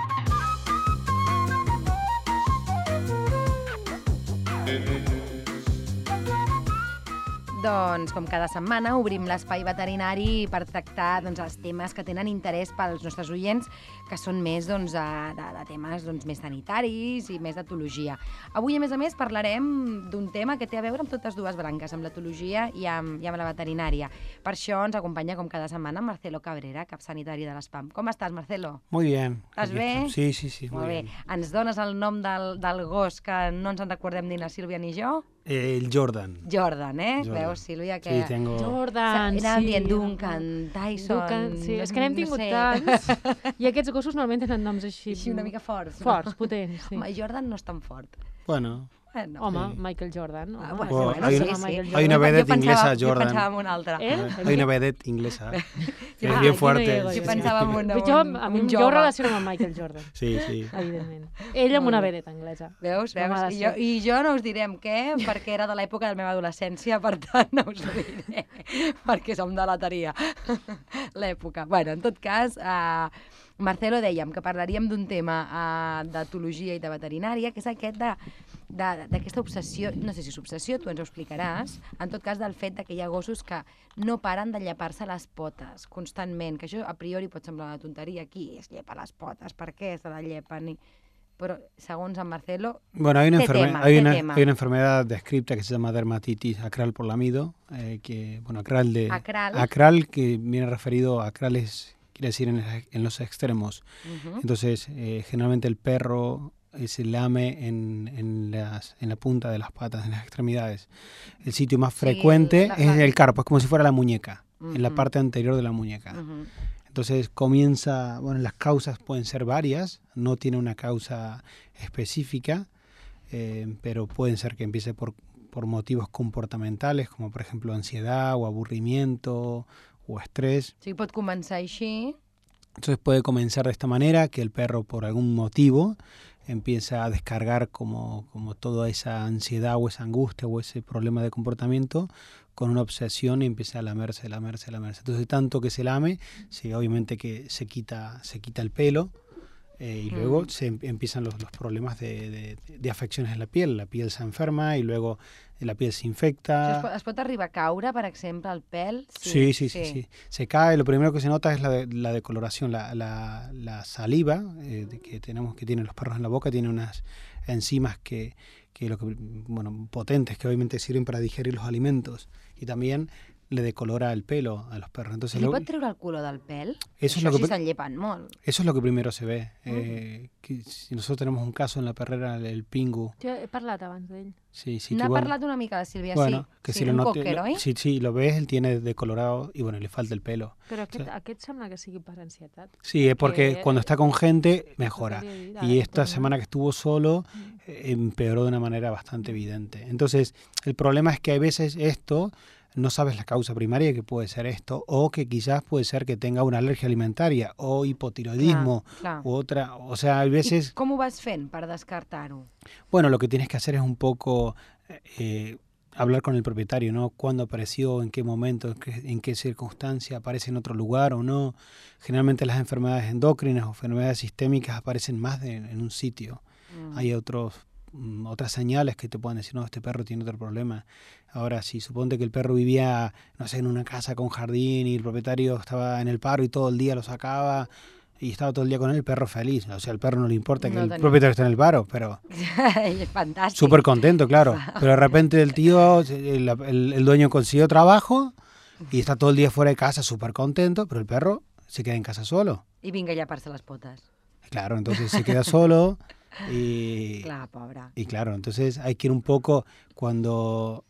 Doncs, com cada setmana, obrim l'espai veterinari per tractar doncs, els temes que tenen interès pels nostres oients, que són més doncs, de, de, temes doncs, més sanitaris i més d'etologia. Avui, a més a més, parlarem d'un tema que té a veure amb totes dues branques, amb l'etologia i, amb, i amb la veterinària. Per això ens acompanya, com cada setmana, Marcelo Cabrera, cap sanitari de l'ESPAM. Com estàs, Marcelo? Muy bien. ¿Estás Aquí bien? está. Sí, sí, sí. Molt bé. bien. Ens dones el nom del, del gos que no ens en recordem ni la Sílvia ni jo? Eh, el Jordan. Jordan, eh? Jordan. Veus, Sílvia, que... Sí, tengo. Jordan, Anàvem sí. dient Duncan, Tyson... Duncan, sí, és que n'hem no tingut sé. tants. I aquests gossos normalment tenen noms així. Així una mica forts. Forts, potents, sí. Home, Jordan no és tan fort. Bueno, Bueno. Home, Sí. Michael Jordan. Home, Ah, bueno, Oh, bueno, hay sí, una- sí. Michael hay Jordan. una Jo pensava- inglesa, Jo Jordan. pensava en un altre. Eh? hay una vedette inglesa. que Ah, bien no fuerte. llego Jo Sí, pensava en un, jo, un, a en mi, un jo ho jove. relaciono amb Michael Jordan, Sí, sí. evidentment. Ell amb una bé. vedeta anglesa. Veus, No veus? I jo. I jo no us direm què, perquè era de l'època de la meva adolescència, per tant no us ho diré, perquè som de l'ateria, l'època. Bueno, en tot cas, uh, Marcelo dèiem que parlaríem d'un tema uh, d'etologia i de veterinària, que és aquest de d'aquesta obsessió, no sé si és obsessió, tu ens ho explicaràs, en tot cas del fet de que hi ha gossos que no paren de llepar-se les potes constantment, que això a priori pot semblar una tonteria, qui es llepa les potes, per què se la llepen? I... Però segons en Marcelo, Bueno, hay una, Té enferme- tema, hay, una, tema. hay una enfermedad descripta que se llama dermatitis acral por lamido, eh, que, bueno, acral de... Acral. Acral, que viene referido a acrales, quiere decir en, en los extremos. uh Entonces, eh, generalmente el perro eh, se lame en, en, las, en la punta de las patas, en las extremidades. El sitio más Sí, frecuente la- es el carpo, es como si fuera la muñeca, en la parte anterior de la muñeca. -huh. Entonces comienza, bueno, las causas pueden ser varias, no tiene una causa específica, eh, pero pueden ser que empiece por, por motivos comportamentales, como por ejemplo ansiedad o aburrimiento o estrés. O sigui, pot començar així, Entonces puede comenzar de esta manera, que el perro por algún motivo empieza a descargar como, como toda esa ansiedad o esa angustia o ese problema de comportamiento con una obsesión y empieza a lamerse, lamerse, lamerse. Entonces tanto que se lame, sí, obviamente que se quita, se quita el pelo eh, y luego Mm. se em- empiezan los, los problemas de, de- de afecciones en la piel. La piel se enferma y luego la piel se Això es, es pot arribar a caure, per exemple, el pèl? Sí, sí, sí, sí. Se cae, lo primero que se nota es la, de- la decoloración, la, la, la saliva eh, que tenemos que tienen los perros en la boca, tiene unas enzimas que, que lo que bueno, potentes que obviamente sirven para digerir los alimentos y también le decolora el pelo a los perros. Entonces Li lo- pot treure el color del pèl? Eso es lo que sí se'n llepen molt. eso es lo que primero se ve. eh, que si nosotros tenemos un caso en la perrera, el, el pingu, Jo he parlat abans d'ell. sí, sí, N'ha bueno, parlat una mica la Sílvia, bueno, sí. que sí, si lo note- cocker, lo- oi? sí, sí, lo ves, él tiene decolorado y bueno, le falta el pelo. Però aquest, Sí. aquest sembla que sigui per ansietat. Sí, es porque Que- cuando está con gente mejora. Y esta semana que estuvo solo Mm. eh, empeoró de una manera bastante evidente. Entonces, el problema es que hay veces esto no sabes la causa primaria que puede ser esto o que quizás puede ser que tenga una alergia alimentaria o hipotiroidismo u otra, o sea, hay veces, com ho vas fent per descartar-ho? bueno, lo que tienes que hacer es un poco eh, hablar con el propietario, ¿no? ¿Cuándo apareció, en qué momento, en qué, en qué circunstancia, aparece en otro lugar o no? Generalmente las enfermedades endócrinas o enfermedades sistémicas aparecen más de- en un sitio. Mm. hay otros otras señales que te pueden decir, no, este perro tiene otro problema. Ahora, si suponte que el perro vivía, no sé, en una casa con jardín y el propietario estaba en el paro y todo el día lo sacaba y estaba todo el día con él, el perro feliz. O sea, al perro no le importa que el propietario esté en el paro, pero és fantàstic. súper contento, claro. Pero de repente el tío, el, el- el dueño consiguió trabajo y está todo el día fuera de casa súper contento, pero el perro se queda en casa solo. I vinga a llepar-se les potes. Claro, entonces se queda solo y... Clar, pobre. Y claro, entonces hay que ir un poco cuando...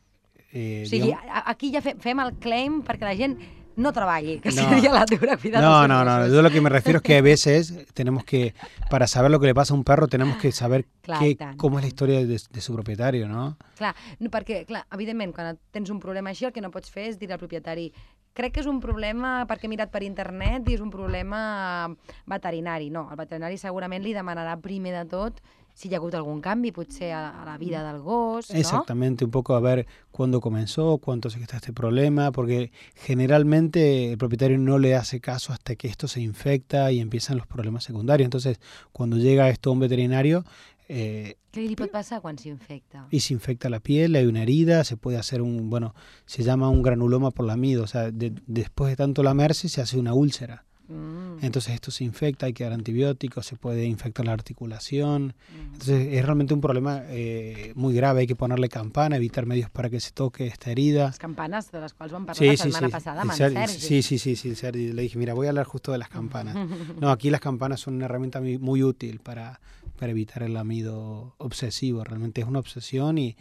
eh, O sigui, digamos- aquí fe- fem el claim perquè la gent no treballi, que No. seria la dura cuidar no, no, no, yo lo que me refiero es que a veces tenemos que, para saber lo que le pasa a un perro, tenemos que saber Clar, tant, cómo es la historia de, de su propietario, ¿no? Clar, no, perquè, clar, evidentment, quan tens un problema així, el que no pots fer és dir al propietari crec que és un problema perquè he mirat per internet i és un problema veterinari. No, el veterinari segurament li demanarà primer de tot si hi ha hagut algun canvi, potser a, la vida del gos, no? Exactamente, un poco a ver cuándo comenzó, cuánto que está este problema, porque generalmente el propietario no le hace caso hasta que esto se infecta y empiezan los problemas secundarios. Entonces, cuando llega esto a un veterinario, eh, Què li pot passar quan s'infecta? y se infecta la piel, hay una herida, se puede hacer un, bueno, se llama un granuloma por lamido, o sea, de- después de tanto lamerse se hace una úlcera. Mm. Entonces esto se infecta, hay que dar antibióticos, se puede infectar la articulación. Mm. Entonces es realmente un problema eh, muy grave, hay que ponerle campana, evitar medios para que se toque esta herida. Les campanes de les quals vam parlar la setmana passada amb El en Sergi- Sergi. sí, sí, sí, sí, el Sergi. Le dije, mira, voy a hablar justo de las campanas. No, aquí las campanas son una herramienta muy, muy útil para, para evitar el lamido obsesivo. Realmente es una obsesión y,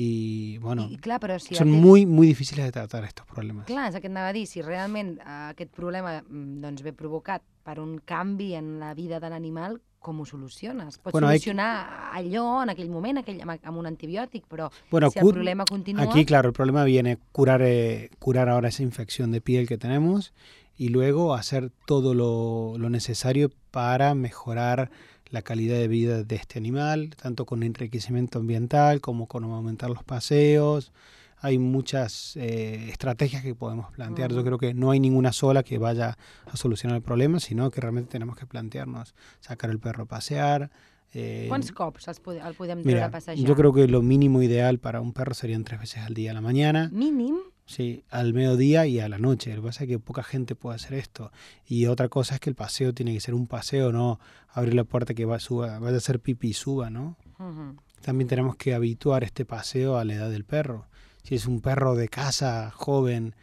y bueno, I, clar, però si son aquest- muy, muy difíciles de tratar estos problemas. Clar, és el que et anava a dir, si realment aquest problema mm, doncs, ve provocat per un canvi en la vida de l'animal, com ho soluciones? Pots Bueno, solucionar allò en aquell moment, aquell, amb, un antibiòtic, però Bueno, si el problema continua... Aquí, claro, el problema viene curar, eh, curar ahora esa infección de piel que tenemos y luego hacer todo lo, lo necesario para mejorar la calidad de vida de este animal, tanto con enriquecimiento ambiental como con aumentar los paseos. Hay muchas eh, estrategias que podemos plantear. Yo creo que no hay ninguna sola que vaya a solucionar el problema, sino que realmente tenemos que plantearnos sacar el perro a pasear, Eh, Quants cops el podem Mira, a passejar? yo creo que lo mínimo ideal para un perro serían tres veces al día, a la mañana, Mínim? Sí, al mediodía y a la noche. Lo que pasa es que poca gente puede hacer esto. Y otra cosa es que el paseo tiene que ser un paseo, no abrir la puerta que va, suba, vaya a hacer pipí y suba, ¿no? Uh También tenemos que habituar este paseo a la edad del perro. Si es un perro de casa, joven,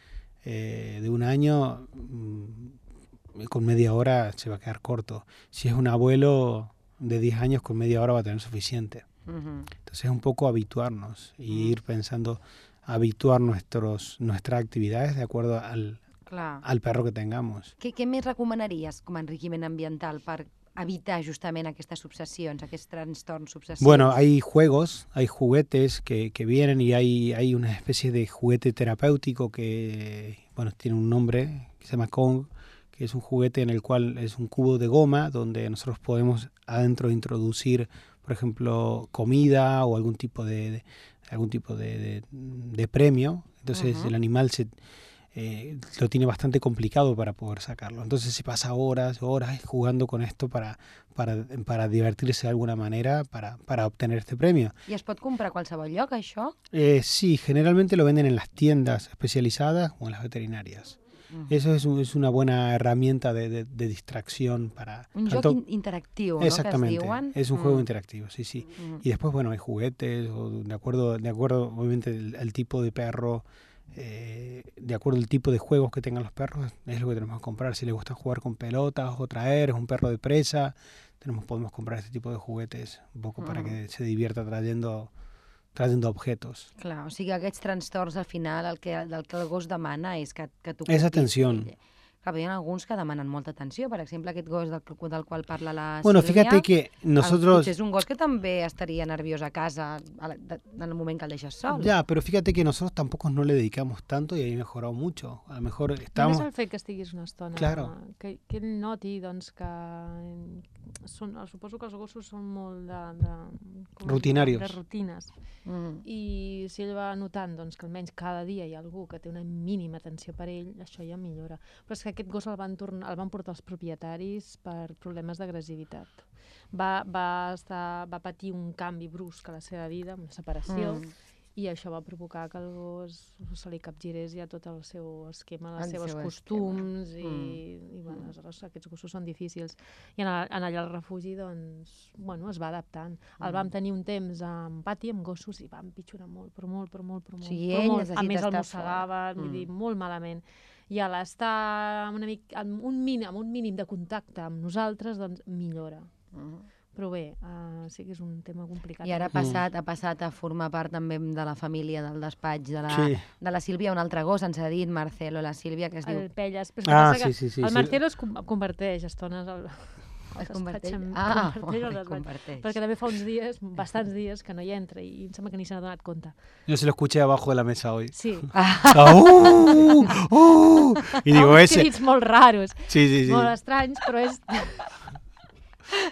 eh, de un año, mm, con media hora se va a quedar corto. Si es un abuelo de 10 años, con media hora va a tener suficiente. Entonces es un poco habituarnos y ir pensando, habituar nuestros, nuestras actividades de acuerdo al, Clar. al perro que tengamos. Què, què més recomanaries com a enriquiment ambiental per evitar justament aquestes obsessions, aquests trastorns obsessius? Bueno, hay juegos, hay juguetes que, que vienen y hay, hay una especie de juguete terapéutico que, bueno, tiene un nombre que se llama Kong, que es un juguete en el cual es un cubo de goma donde nosotros podemos adentro introducir, por ejemplo, comida o algún tipo de, de- algún tipo de, de- de premio. Entonces el animal se eh, lo tiene bastante complicado para poder sacarlo. Entonces se pasa horas, horas jugando con esto para, para, para divertirse de alguna manera para, para obtener este premio. I es pot comprar qualsevol lloc, això? Eh, sí, generalmente lo venden en las tiendas especializadas o en las veterinarias. Eso es, un- es una buena herramienta de, de- de distracción para... Un joc tanto- in interactiu, no?, Exactamente, es un juego Mm. interactivo, sí, sí. Mm. Y después, bueno, hay juguetes, o de acuerdo, de acuerdo obviamente, el, el tipo de perro, eh, de acuerdo al tipo de juegos que tengan los perros, es lo que tenemos que comprar. Si les gusta jugar con pelotas o traer, es un perro de presa, tenemos, podemos comprar este tipo de juguetes, un poco para Mm. que se divierta trayendo, trayendo objetos. Clar, o sigui, aquests trastorns al final el que, del que el gos demana és que, que tu És atenció. ell. Clar, però hi ha alguns que demanen molta atenció. Per exemple, aquest gos del, del qual parla la Bueno, Sílvia, fíjate que nosotros... és un gos que també estaria nerviós a casa en el moment que el deixes sol. Ya, pero fíjate que nosotros tampoco no le dedicamos tanto y ahí mejorado mucho. A lo mejor estamos... Només el fet que estiguis una estona, Claro. que, que noti doncs, que són, suposo que els gossos són molt de... de com? Rutinarios. De rutines. Mm. I si ell va notant doncs, que almenys cada dia hi ha algú que té una mínima atenció per ell, això ja millora. Però és que aquest gos el van, tornar, el van portar els propietaris per problemes d'agressivitat. Va, va, estar, va patir un canvi brusc a la seva vida, una separació, Mm. i això va provocar que el gos se li capgirés ja tot el seu esquema, El seus seu costums, esquema. i, i bueno, aleshores aquests gossos són difícils. I en, en allà al refugi, doncs, bueno, es va adaptant. El vam tenir un temps amb pati, amb gossos, i va empitjorar molt, però molt, però molt, però molt. sigui, però molt. A més, el mossegava, vull Mm. dir, molt malament. I a l'estar amb, una mic, amb, un mínim, amb un mínim de contacte amb nosaltres, doncs millora. Mm. Però bé, uh, sí que és un tema complicat. I ara ha passat, ha passat a formar part també de la família del despatx de la, Sí. de la Sílvia, un altre gos, ens ha dit Marcelo, la Sílvia, que es diu... el Pelles. Però Ah, sí, sí, sí, El sí. Marcelo es com- converteix a estones al Es em- Ah, molt bé, despatx. converteix. Perquè també fa uns dies, bastants dies, que no hi entra i em sembla que ni se n'ha donat compte. Yo se lo escuché abajo de la mesa hoy. Sí. Ah, ¡uh! ¡uh! Y digo, ese... crits molt raros, Sí, sí, sí. molt estranys, però és...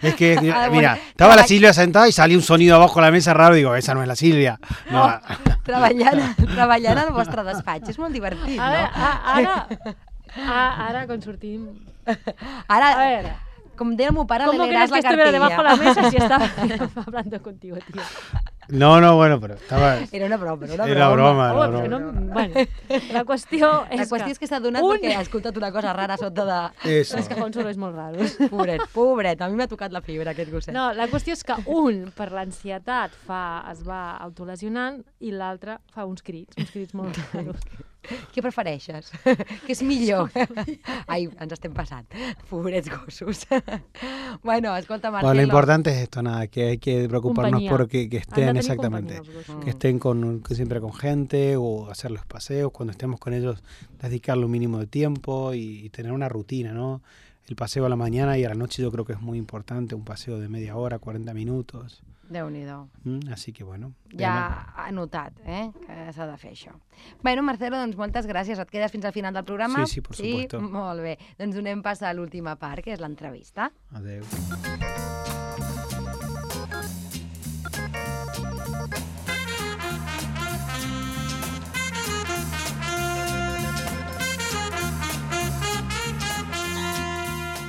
Es que, Ah, mira, bueno, estaba la Silvia sentada y salió un sonido abajo de la mesa raro. Digo, esa no es la Silvia. No. treballant, treballant al vostre despatx. És molt divertit, Ara, no? a, ara, a, ara, quan sortim... Ara, A veure, com deia el meu pare, ¿cómo crees que estuviera debajo de la mesa si estaba hablando contigo, tío? No, no, bueno, pero estaba... Era una broma, era una Era broma, Oh, era que broma. no, bueno, la qüestió és La qüestió és que s'ha donat un- perquè ha escoltat una cosa rara sota de... Eso. És que fa uns sorolls molt raros. Pobret, pobret, a mi m'ha tocat la fibra aquest gosset. No, la qüestió és que un, per l'ansietat, fa, es va autolesionant i l'altre fa uns crits, uns crits molt raros. Què prefereixes? Què és millor? Ai, ens estem passant. Pobrets gossos. bueno, escolta, Marcelo. Bueno, lo importante es esto, nada, que hay que preocuparnos Compañía. porque que de estén exactamente, que estén con, que siempre con gente o hacer los paseos, cuando estemos con ellos, dedicarle un mínimo de tiempo y, y tener una rutina, ¿no? El paseo a la mañana y a la noche yo creo que es muy importante, un paseo de media hora, 40 minutos. Déu-n'hi-do. ¿m? Así que bueno. Ja ha notat, eh, que s'ha de fer això. Bueno, Marcelo, doncs moltes gràcies. Et quedes fins al final del programa? Sí, sí, por supuesto. Sí, molt bé. Doncs donem pas a l'última part, que és l'entrevista. Adeu.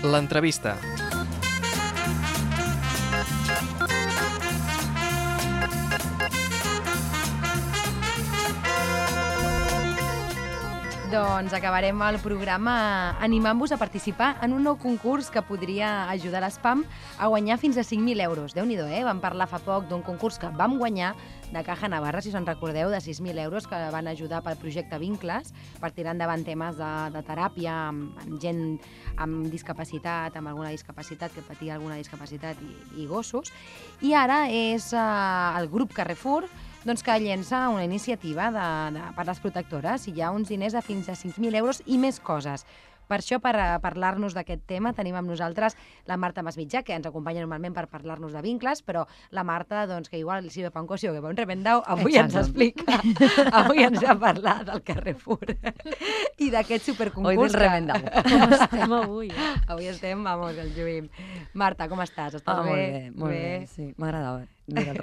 L'entrevista. Doncs acabarem el programa animant-vos a participar en un nou concurs que podria ajudar l'Espam a guanyar fins a 5.000 euros. déu nhi eh? Vam parlar fa poc d'un concurs que vam guanyar de Caja Navarra, si se'n recordeu, de 6.000 euros que van ajudar pel projecte Vincles per tirar endavant temes de, de teràpia amb, amb gent amb discapacitat, amb alguna discapacitat, que patia alguna discapacitat i, i gossos. I ara és uh, el grup Carrefour doncs que llença una iniciativa de, de, per les protectores i hi ha uns diners de fins a 5.000 euros i més coses. Per això, per a parlar-nos d'aquest tema, tenim amb nosaltres la Marta Masmitjà, que ens acompanya normalment per parlar-nos de vincles, però la Marta, doncs, que igual si ve Pancosi o que ve un revendau, avui ens Exacte. explica, avui ens va parlar del Carrefour i d'aquest superconcurs. Que- revendau. Com estem avui, eh? Avui estem, vamos, el lluïm. Marta, com estàs? Estàs Ah, molt bé? bé, molt bé, sí. M'agradava. Mira.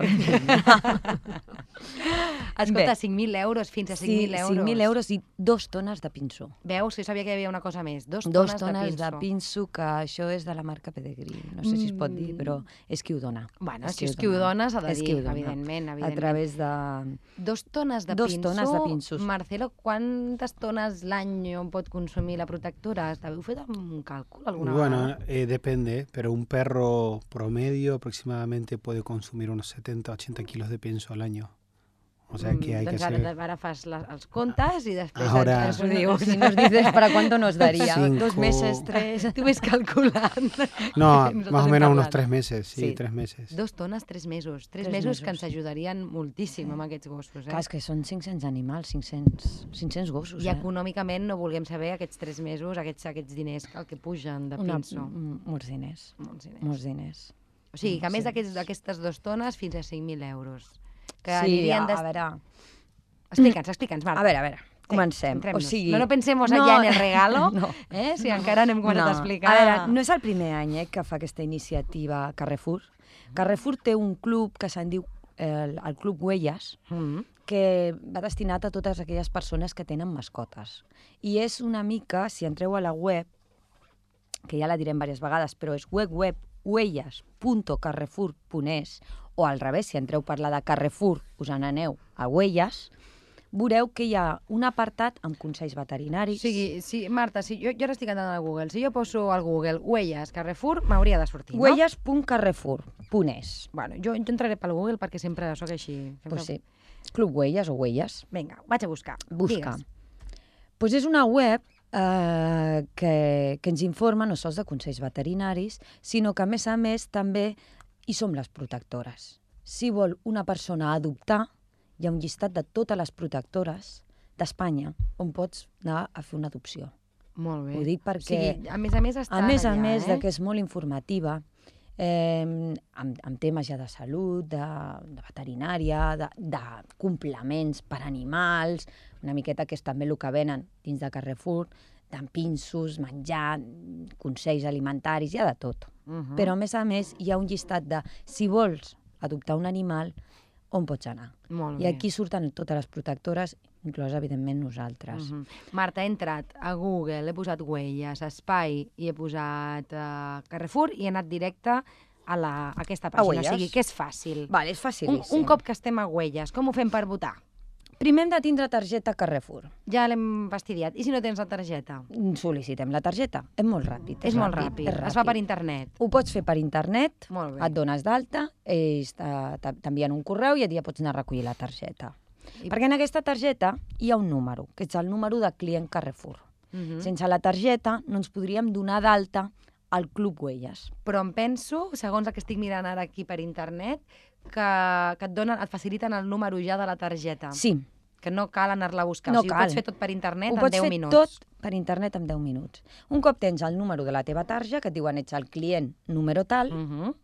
Escolta, Bé. 5.000 euros, fins a 5.000 Sí, euros. 5.000 euros i dos tones de pinso. Veus? Jo sabia que hi havia una cosa més. Dos, Dos tones, tones de de pinso. pinso, que això és de la marca Pedegrí. No sé si es pot dir, però és qui ho dona. Bueno, si és qui ho dona, s'ha de És dir, dona. evidentment, A evidentment. través de... Dos tones de Dos pinso. tones de pinsos. Marcelo, quantes tones l'any en pot consumir la protectora? Heu fet un càlcul alguna Bueno, vegada? eh, depende, pero un perro promedio aproximadamente puede consumir unos 70, 80 kilos de pienso al año. O sea que hay que doncs ara, ser... ara fas la, els comptes i després Ahora- ens, ho dius. Si nos dices para cuánto nos daría, dos Cinco. meses, tres... Tu ves calculant. No, más o menos unos tres meses, sí, Sí. tres meses. Dos tones, tres mesos. Tres, Tres mesos, que ens mesos, sí. ajudarien moltíssim amb aquests gossos. Eh? Clar, és que són 500 animals, 500, 500 gossos, I eh? econòmicament no volguem saber aquests tres mesos, aquests, aquests diners el que pugen de Una, pinso. m- molts diners, Molts diners. molts diners. O sigui, que a més Sí. d'aquestes dues tones, fins a 5.000 euros. Que sí, a, anirien des... a veure, Explica'ns, explica'ns, Marta. a veure, a veure, Sí, comencem. O centrem-nos. sigui... No, no pensemos allà en el regalo, no. eh? si encara no hem començat a explicar. A veure, no és el primer any eh, que fa aquesta iniciativa Carrefour. Carrefour té un club que se'n diu eh, el, el Club Huelles, Mm. que va destinat a totes aquelles persones que tenen mascotes. I és una mica, si entreu a la web, que ja la direm diverses vegades, però és web web huelles.carrefour.es o al revés, si entreu per la de Carrefour, us n'aneu a Huelles, veureu que hi ha un apartat amb consells veterinaris. sigui, si, Marta, si jo, jo ara estic entrant al Google, si jo poso al Google Huellas Carrefour, m'hauria de sortir, no? Huelles.carrefour.es. Bueno, jo, jo entraré pel Google perquè sempre sóc així. Sempre... Pues sí. Club Huelles o Huelles. Vinga, vaig a buscar. Busca. Digues. Pues és una web eh, que, que ens informa no sols de consells veterinaris, sinó que, a més a més, també hi som les protectores. Si vol una persona adoptar, hi ha un llistat de totes les protectores d'Espanya on pots anar a fer una adopció. Molt bé. Ho dic perquè, O sigui, a més a més està a més a allà, més eh? de que és molt informativa, eh, amb, amb temes ja de salut, de, de veterinària, de, de complements per animals, una miqueta que és també el que venen dins de Carrefour, d'en pinsos, menjar, consells alimentaris, hi ha de tot. Uh -huh. Però, a més a més, hi ha un llistat de si vols adoptar un animal, on pots anar. Molt I bé. aquí surten totes les protectores, inclòs, evidentment, nosaltres. Uh -huh. Marta, he entrat a Google, he posat Huelles, Espai i he posat uh, Carrefour i he anat directe a, la, a aquesta pàgina. Huelles. O sigui, que és fàcil. Vale, és un, facilíssim. un cop que estem a Huelles, com ho fem per votar? Primer hem de tindre targeta Carrefour. Ja l'hem fastidiat. I si no tens la targeta? Sol·licitem la targeta. És molt ràpid. És, molt ràpid. És Es fa per internet. Ho pots fer per internet, Molt bé. et dones d'alta, te- t'envien un correu i ja pots anar a recollir la targeta. I-. Perquè en aquesta targeta hi ha un número, que és el número de client Carrefour. Uh -huh. Sense la targeta no ens podríem donar d'alta al Club Huelles. Però em penso, segons el que estic mirant ara aquí per internet, que, que et, donen, et faciliten el número ja de la targeta. Sí, Que no cal anar-la a buscar. No o sigui, cal. ho pots fer tot per internet ho en pots 10 fer minuts. tot per internet en 10 minuts. Un cop tens el número de la teva tarja, que et diuen ets el client número tal, Uh -huh.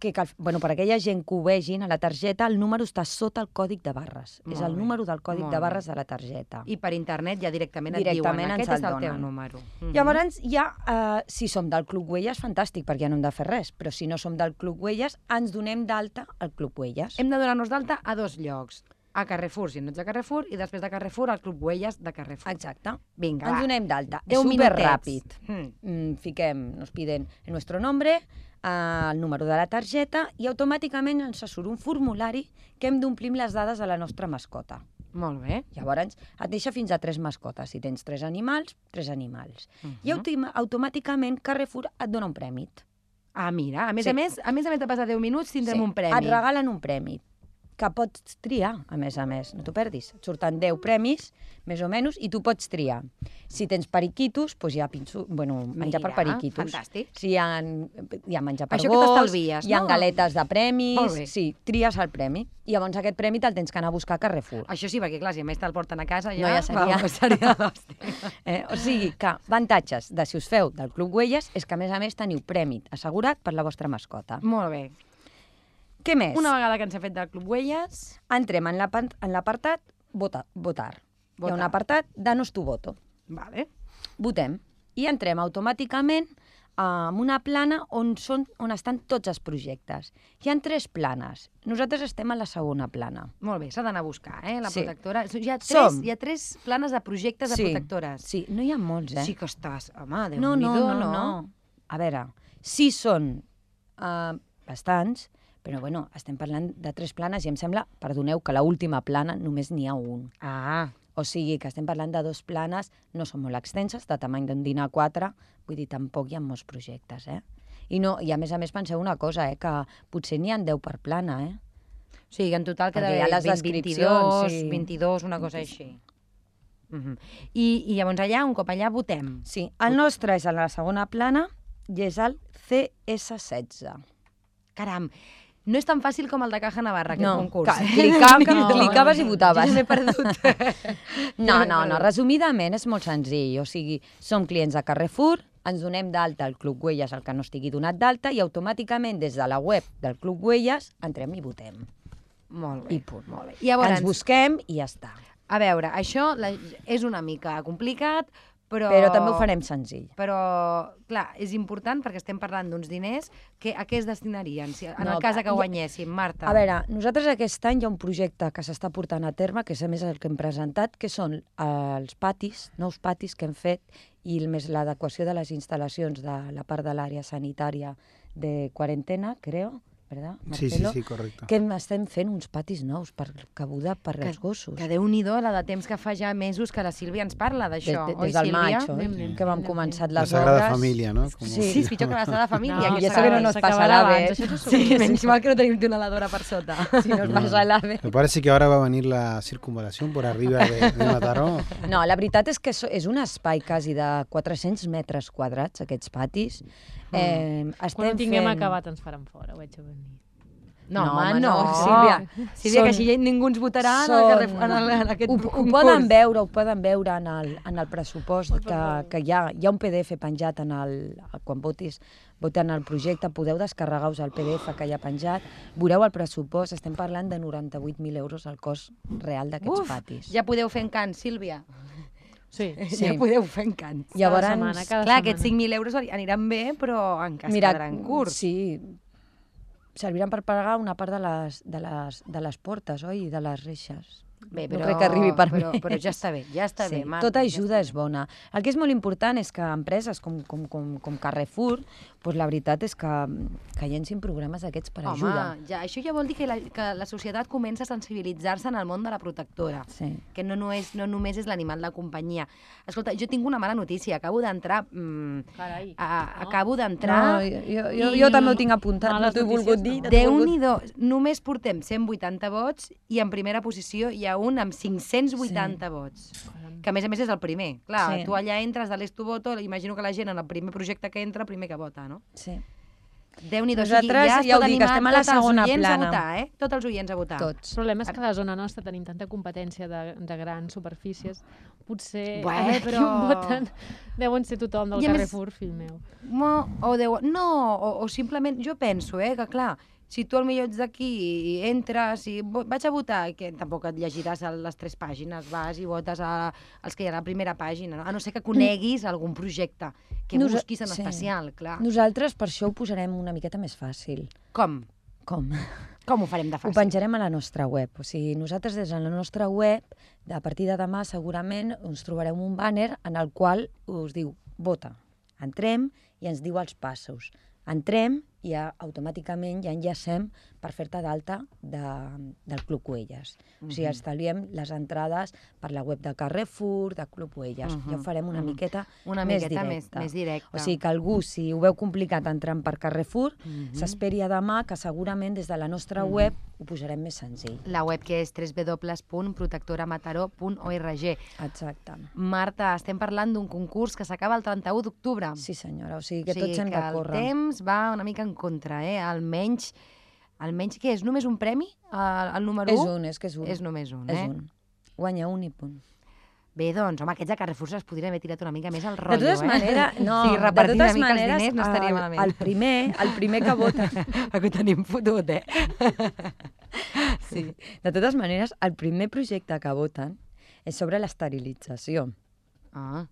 Que cal, bueno, per aquella gent que ho vegin a la targeta, el número està sota el còdic de barres. Molt és el bé, número del còdic de barres de la targeta. I per internet ja directament, Directament et diuen aquest és el el teu número. Uh -huh. Llavors, ja, eh, si som del Club Huelles, fantàstic, perquè ja no hem de fer res. Però si no som del Club Huelles, ens donem d'alta al Club Huelles. Hem de donar-nos d'alta a dos llocs. A Carrefour, si no ets a Carrefour, i després de Carrefour al Club Huelles de Carrefour. Exacte. Vinga, Ens va. donem d'alta. 10 Super minutets. ràpid. Mm. Mm, fiquem, nos piden el nostre nombre, el número de la targeta i automàticament ens surt un formulari que hem d'omplir les dades de la nostra mascota. Molt bé. Llavors, et deixa fins a tres mascotes. Si tens tres animals, tres animals. Uh I autima- automàticament Carrefour et dona un prèmit. Ah, mira, a més Sí. a més, a més a més de passar 10 minuts tindrem un premi. Et regalen un premi que pots triar, a més a més, no t'ho perdis. Et surten 10 premis, més o menys, i tu pots triar. Si tens periquitos, doncs hi ha pinso, bueno, menjar per Mira, periquitos. fantàstic. Si hi ha, hi ha menjar per Això gos, hi ha no? galetes de premis, sí, tries el premi. I llavors aquest premi te'l tens que anar a buscar a Carrefour. Això sí, perquè clar, si a més te'l porten a casa ja... No, ja seria- Vamos, seria. Eh? O sigui que avantatges de si us feu del Club Güelles és que a més a més teniu premi assegurat per la vostra mascota. Molt bé. Què més? Una vegada que ens hem fet del Club Huelles, Entrem en l'apa- en l'apartat vota, votar. Hi ha un Votar. apartat Danos tu voto. vale. Votem. I entrem automàticament en una plana on, són, on estan tots els projectes. Hi han tres planes. Nosaltres estem a la segona plana. Molt bé, s'ha d'anar a buscar, eh, la Sí. protectora. Hi ha, tres, Som. hi ha tres planes de projectes de Sí, protectores. Sí, no hi ha molts, eh? Sí que estàs... Home, déu no, no, no, no, no. A veure, sí són uh, bastants, però bueno, estem parlant de tres planes i em sembla, perdoneu, que l'última plana només n'hi ha un. Ah, O sigui que estem parlant de dos planes, no són molt extenses, de tamany d'un dinar 4, vull dir, tampoc hi ha molts projectes, eh? I, no, I a més a més penseu una cosa, eh, que potser n'hi han 10 per plana, eh? o sigui, en total queda hi ha les 20, descripcions, 22, sí. 22, una cosa així. Uh -huh. I, I llavors allà, un cop allà, votem. Sí, el nostre és a la segona plana i és el CS16. Caram, no és tan fàcil com el de Caja Navarra, aquest no, concurs. que clica, que No, clicaves i no, votaves. Jo m'he perdut. No, no, no, resumidament és molt senzill. O sigui, som clients de Carrefour, ens donem d'alta al Club Güelles, el que no estigui donat d'alta, i automàticament des de la web del Club Güelles entrem i votem. molt bé. I punt. Molt bé. Llavors, Ens busquem i ja està. a veure, això la, és una mica complicat, però... Però també ho farem senzill. Però, clar, és important perquè estem parlant d'uns diners que a què es destinarien, si, en No, el cas que guanyéssim, Marta? A veure, nosaltres aquest any hi ha un projecte que s'està portant a terme, que és a més el que hem presentat, que són els patis, nous patis que hem fet, i el més l'adequació de les instal·lacions de la part de l'àrea sanitària de quarantena, creo, ¿verdad, Sí, sí, Marcelo? sí, correcte. Que estem fent uns patis nous per cabuda per que, als gossos. Que déu-n'hi-do la de temps que fa ja mesos que la Sílvia ens parla d'això, des, oi, des del maig, oi? Que vam començar La les Sagrada obres. Família, no? Com Sí. Sí, és pitjor que la Sagrada Família. No, que això que no nos s'acabarà passarà bé. abans, això Sí, menys mal que no tenim tuneladora per sota. Si no es passa l'AVE. Me parece que ahora va a venir la circunvalación por arriba de, de Mataró. No, la veritat és que és un espai quasi de 400 metres quadrats, aquests patis. Eh, estem Quan ho tinguem fent... acabat ens faran fora, ho haig de venir. No, No, home, no. no, Sílvia. Sílvia, que Són- així ningú ens votarà en, el Són- carrer, en, el, en aquest ho, ho concurs. poden veure, ho poden veure en el, en el pressupost, que, que hi, ha, hi ha un PDF penjat en el, quan votis, voten el projecte, podeu descarregar-vos el PDF que hi ha penjat, veureu el pressupost, estem parlant de 98.000 euros al cost real d'aquests patis. ja podeu fer encant, Sílvia. Sí. Sí. Ja podeu fer encant. Llavors, Cada setmana, cada Clar, setmana. aquests 5.000 euros aniran bé, però en cas Mira, quedaran curts. Sí, serviran per pagar una part de les, de les, de les portes, oi? I de les reixes. Bé, no crec que arribi per però, mi. però ja està bé, ja està sí, bé, Marta. Tota ja ajuda està és bona. El que és molt important és que empreses com, com, com, com Carrefour, doncs la veritat és que, que llencin programes d'aquests per Home, ajuda. ja, això ja vol dir que la, que la societat comença a sensibilitzar-se en el món de la protectora, Sí. que no, no, és, no només és l'animal de companyia. Escolta, jo tinc una mala notícia, acabo d'entrar... Mm, Carai. a, acabo d'entrar... No, jo, jo, jo, i- jo també ho tinc apuntat, no Males t'ho he volgut dir. no. no Déu-n'hi-do, només portem 180 vots i en primera posició hi ha un amb 580 vots. Que a més a més és el primer. Clar, Sí. tu allà entres de l'Esto Voto, imagino que la gent en el primer projecte que entra, primer que vota, no? Sí. Déu-n'hi-do, Nosaltres, ja, ja ho està dic, estem a la tots els segona oients plana. a votar, eh? Tots els oients a votar. Tots. El problema és que a la zona nostra tenim tanta competència de, de grans superfícies. Potser Bueno, eh, però- voten, deuen ser tothom del I a més- Carrefour, fill meu. Mo, o deu... No, o, o simplement, jo penso, eh, que clar, si tu al millor ets d'aquí i entres i vaig a votar, que tampoc et llegiràs a les tres pàgines, vas i votes a, als que hi ha a la primera pàgina, no? a no ser que coneguis algun projecte que Nosa- busquis en sí. especial, clar. Nosaltres per això ho posarem una miqueta més fàcil. Com? Com? Com ho farem de Ho fàcil? penjarem a la nostra web. O sigui, nosaltres des de la nostra web, a partir de demà segurament us trobareu un banner en el qual us diu vota. Entrem i ens diu els passos. Entrem ja, automàticament ja enllacem per fer-te d'alta de, del Club Cuelles. O sigui, estalviem les entrades per la web de Carrefour, de Club Cuelles. Ja ho farem una mhm. miqueta Una més miqueta més, directa. més directa. O sigui que algú, si ho veu complicat entrant per Carrefour, Mhm. s'esperi a demà que segurament des de la nostra Mhm. web ho posarem més senzill. La web que és www.protectoramataró.org. Exacte. Marta, estem parlant d'un concurs que s'acaba el 31 d'octubre. Sí, senyora, o sigui que o sigui tots hem de córrer. el temps va una mica en contra, eh? Almenys, almenys què és? Només un premi? El, el número És 1? un, és que és un. És només un, És eh? un. Guanya un i punt. Bé, doncs, home, aquests de Carrefour se'ls podrien haver tirat una mica més al De rotllo, totes eh? maneres, no, sigui, de totes una mica maneres, els diners no estaria el, malament. el primer, el primer que vota... que ho tenim fotut, eh? sí. De totes maneres, el primer projecte que voten és sobre l'esterilització. Ah.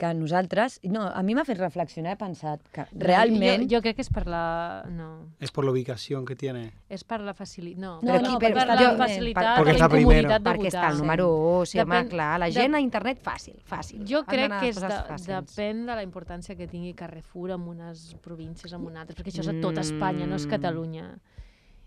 Que nosaltres... No, a mi m'ha fet reflexionar, he pensat que realment... Jo, jo crec que és per la... No, Es por la ubicación que tiene. és per la facilitat... No, No, per, no, per, perquè per la primer. facilitat, Perquè la està incomoditat de Perquè votar. està el número 1, sí, home, Depèn- clar, la gent a internet fàcil, fàcil. Jo crec que és de, depèn de la importància que tingui Carrefour en unes províncies, en unes altres, perquè això és a tot Mm. Espanya, no és Catalunya.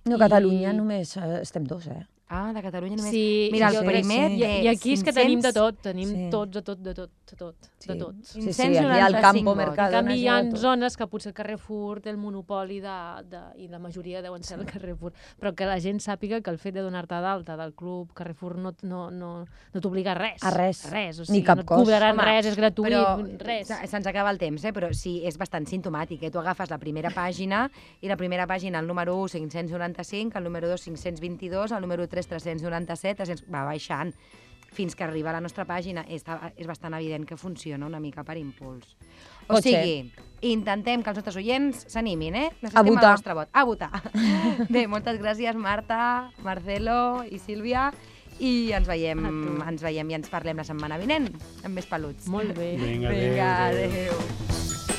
No, Catalunya només eh, estem dos, eh? Ah, de Catalunya només. Sí, Mira, el primer sí. té I, I aquí és que tenim de 500 tot, tenim Sí. tots, de tot, de tot, de tot, de tot. Sí, sí, aquí 595 al Campo vots. En canvi, hi ha zones que potser Carrefour té el monopoli de, de, i la majoria deuen ser el Carrefour, però que la gent sàpiga que el fet de donar-te d'alta del club Carrefour no, no, no, no t'obliga a res. A res. A res, o Ni sigui, cap no et cobraran Home, res, és gratuït, però res. se- Se'ns acaba el temps, eh? però sí, és bastant sintomàtic. Eh? Tu agafes la primera pàgina i la primera pàgina, el número 1, 595, el número 2, 522, el número 3, 397, 300... va baixant fins que arriba a la nostra pàgina. És, és bastant evident que funciona una mica per impuls. O Pot ser. sigui, intentem que els nostres oients s'animin, eh? A votar. el vostre vot. A votar. Bé, moltes gràcies, Marta, Marcelo i Sílvia. I ens veiem, ens veiem i ens parlem la setmana vinent amb més peluts. Molt bé. Venga, Vinga, adeu, adeu. adéu.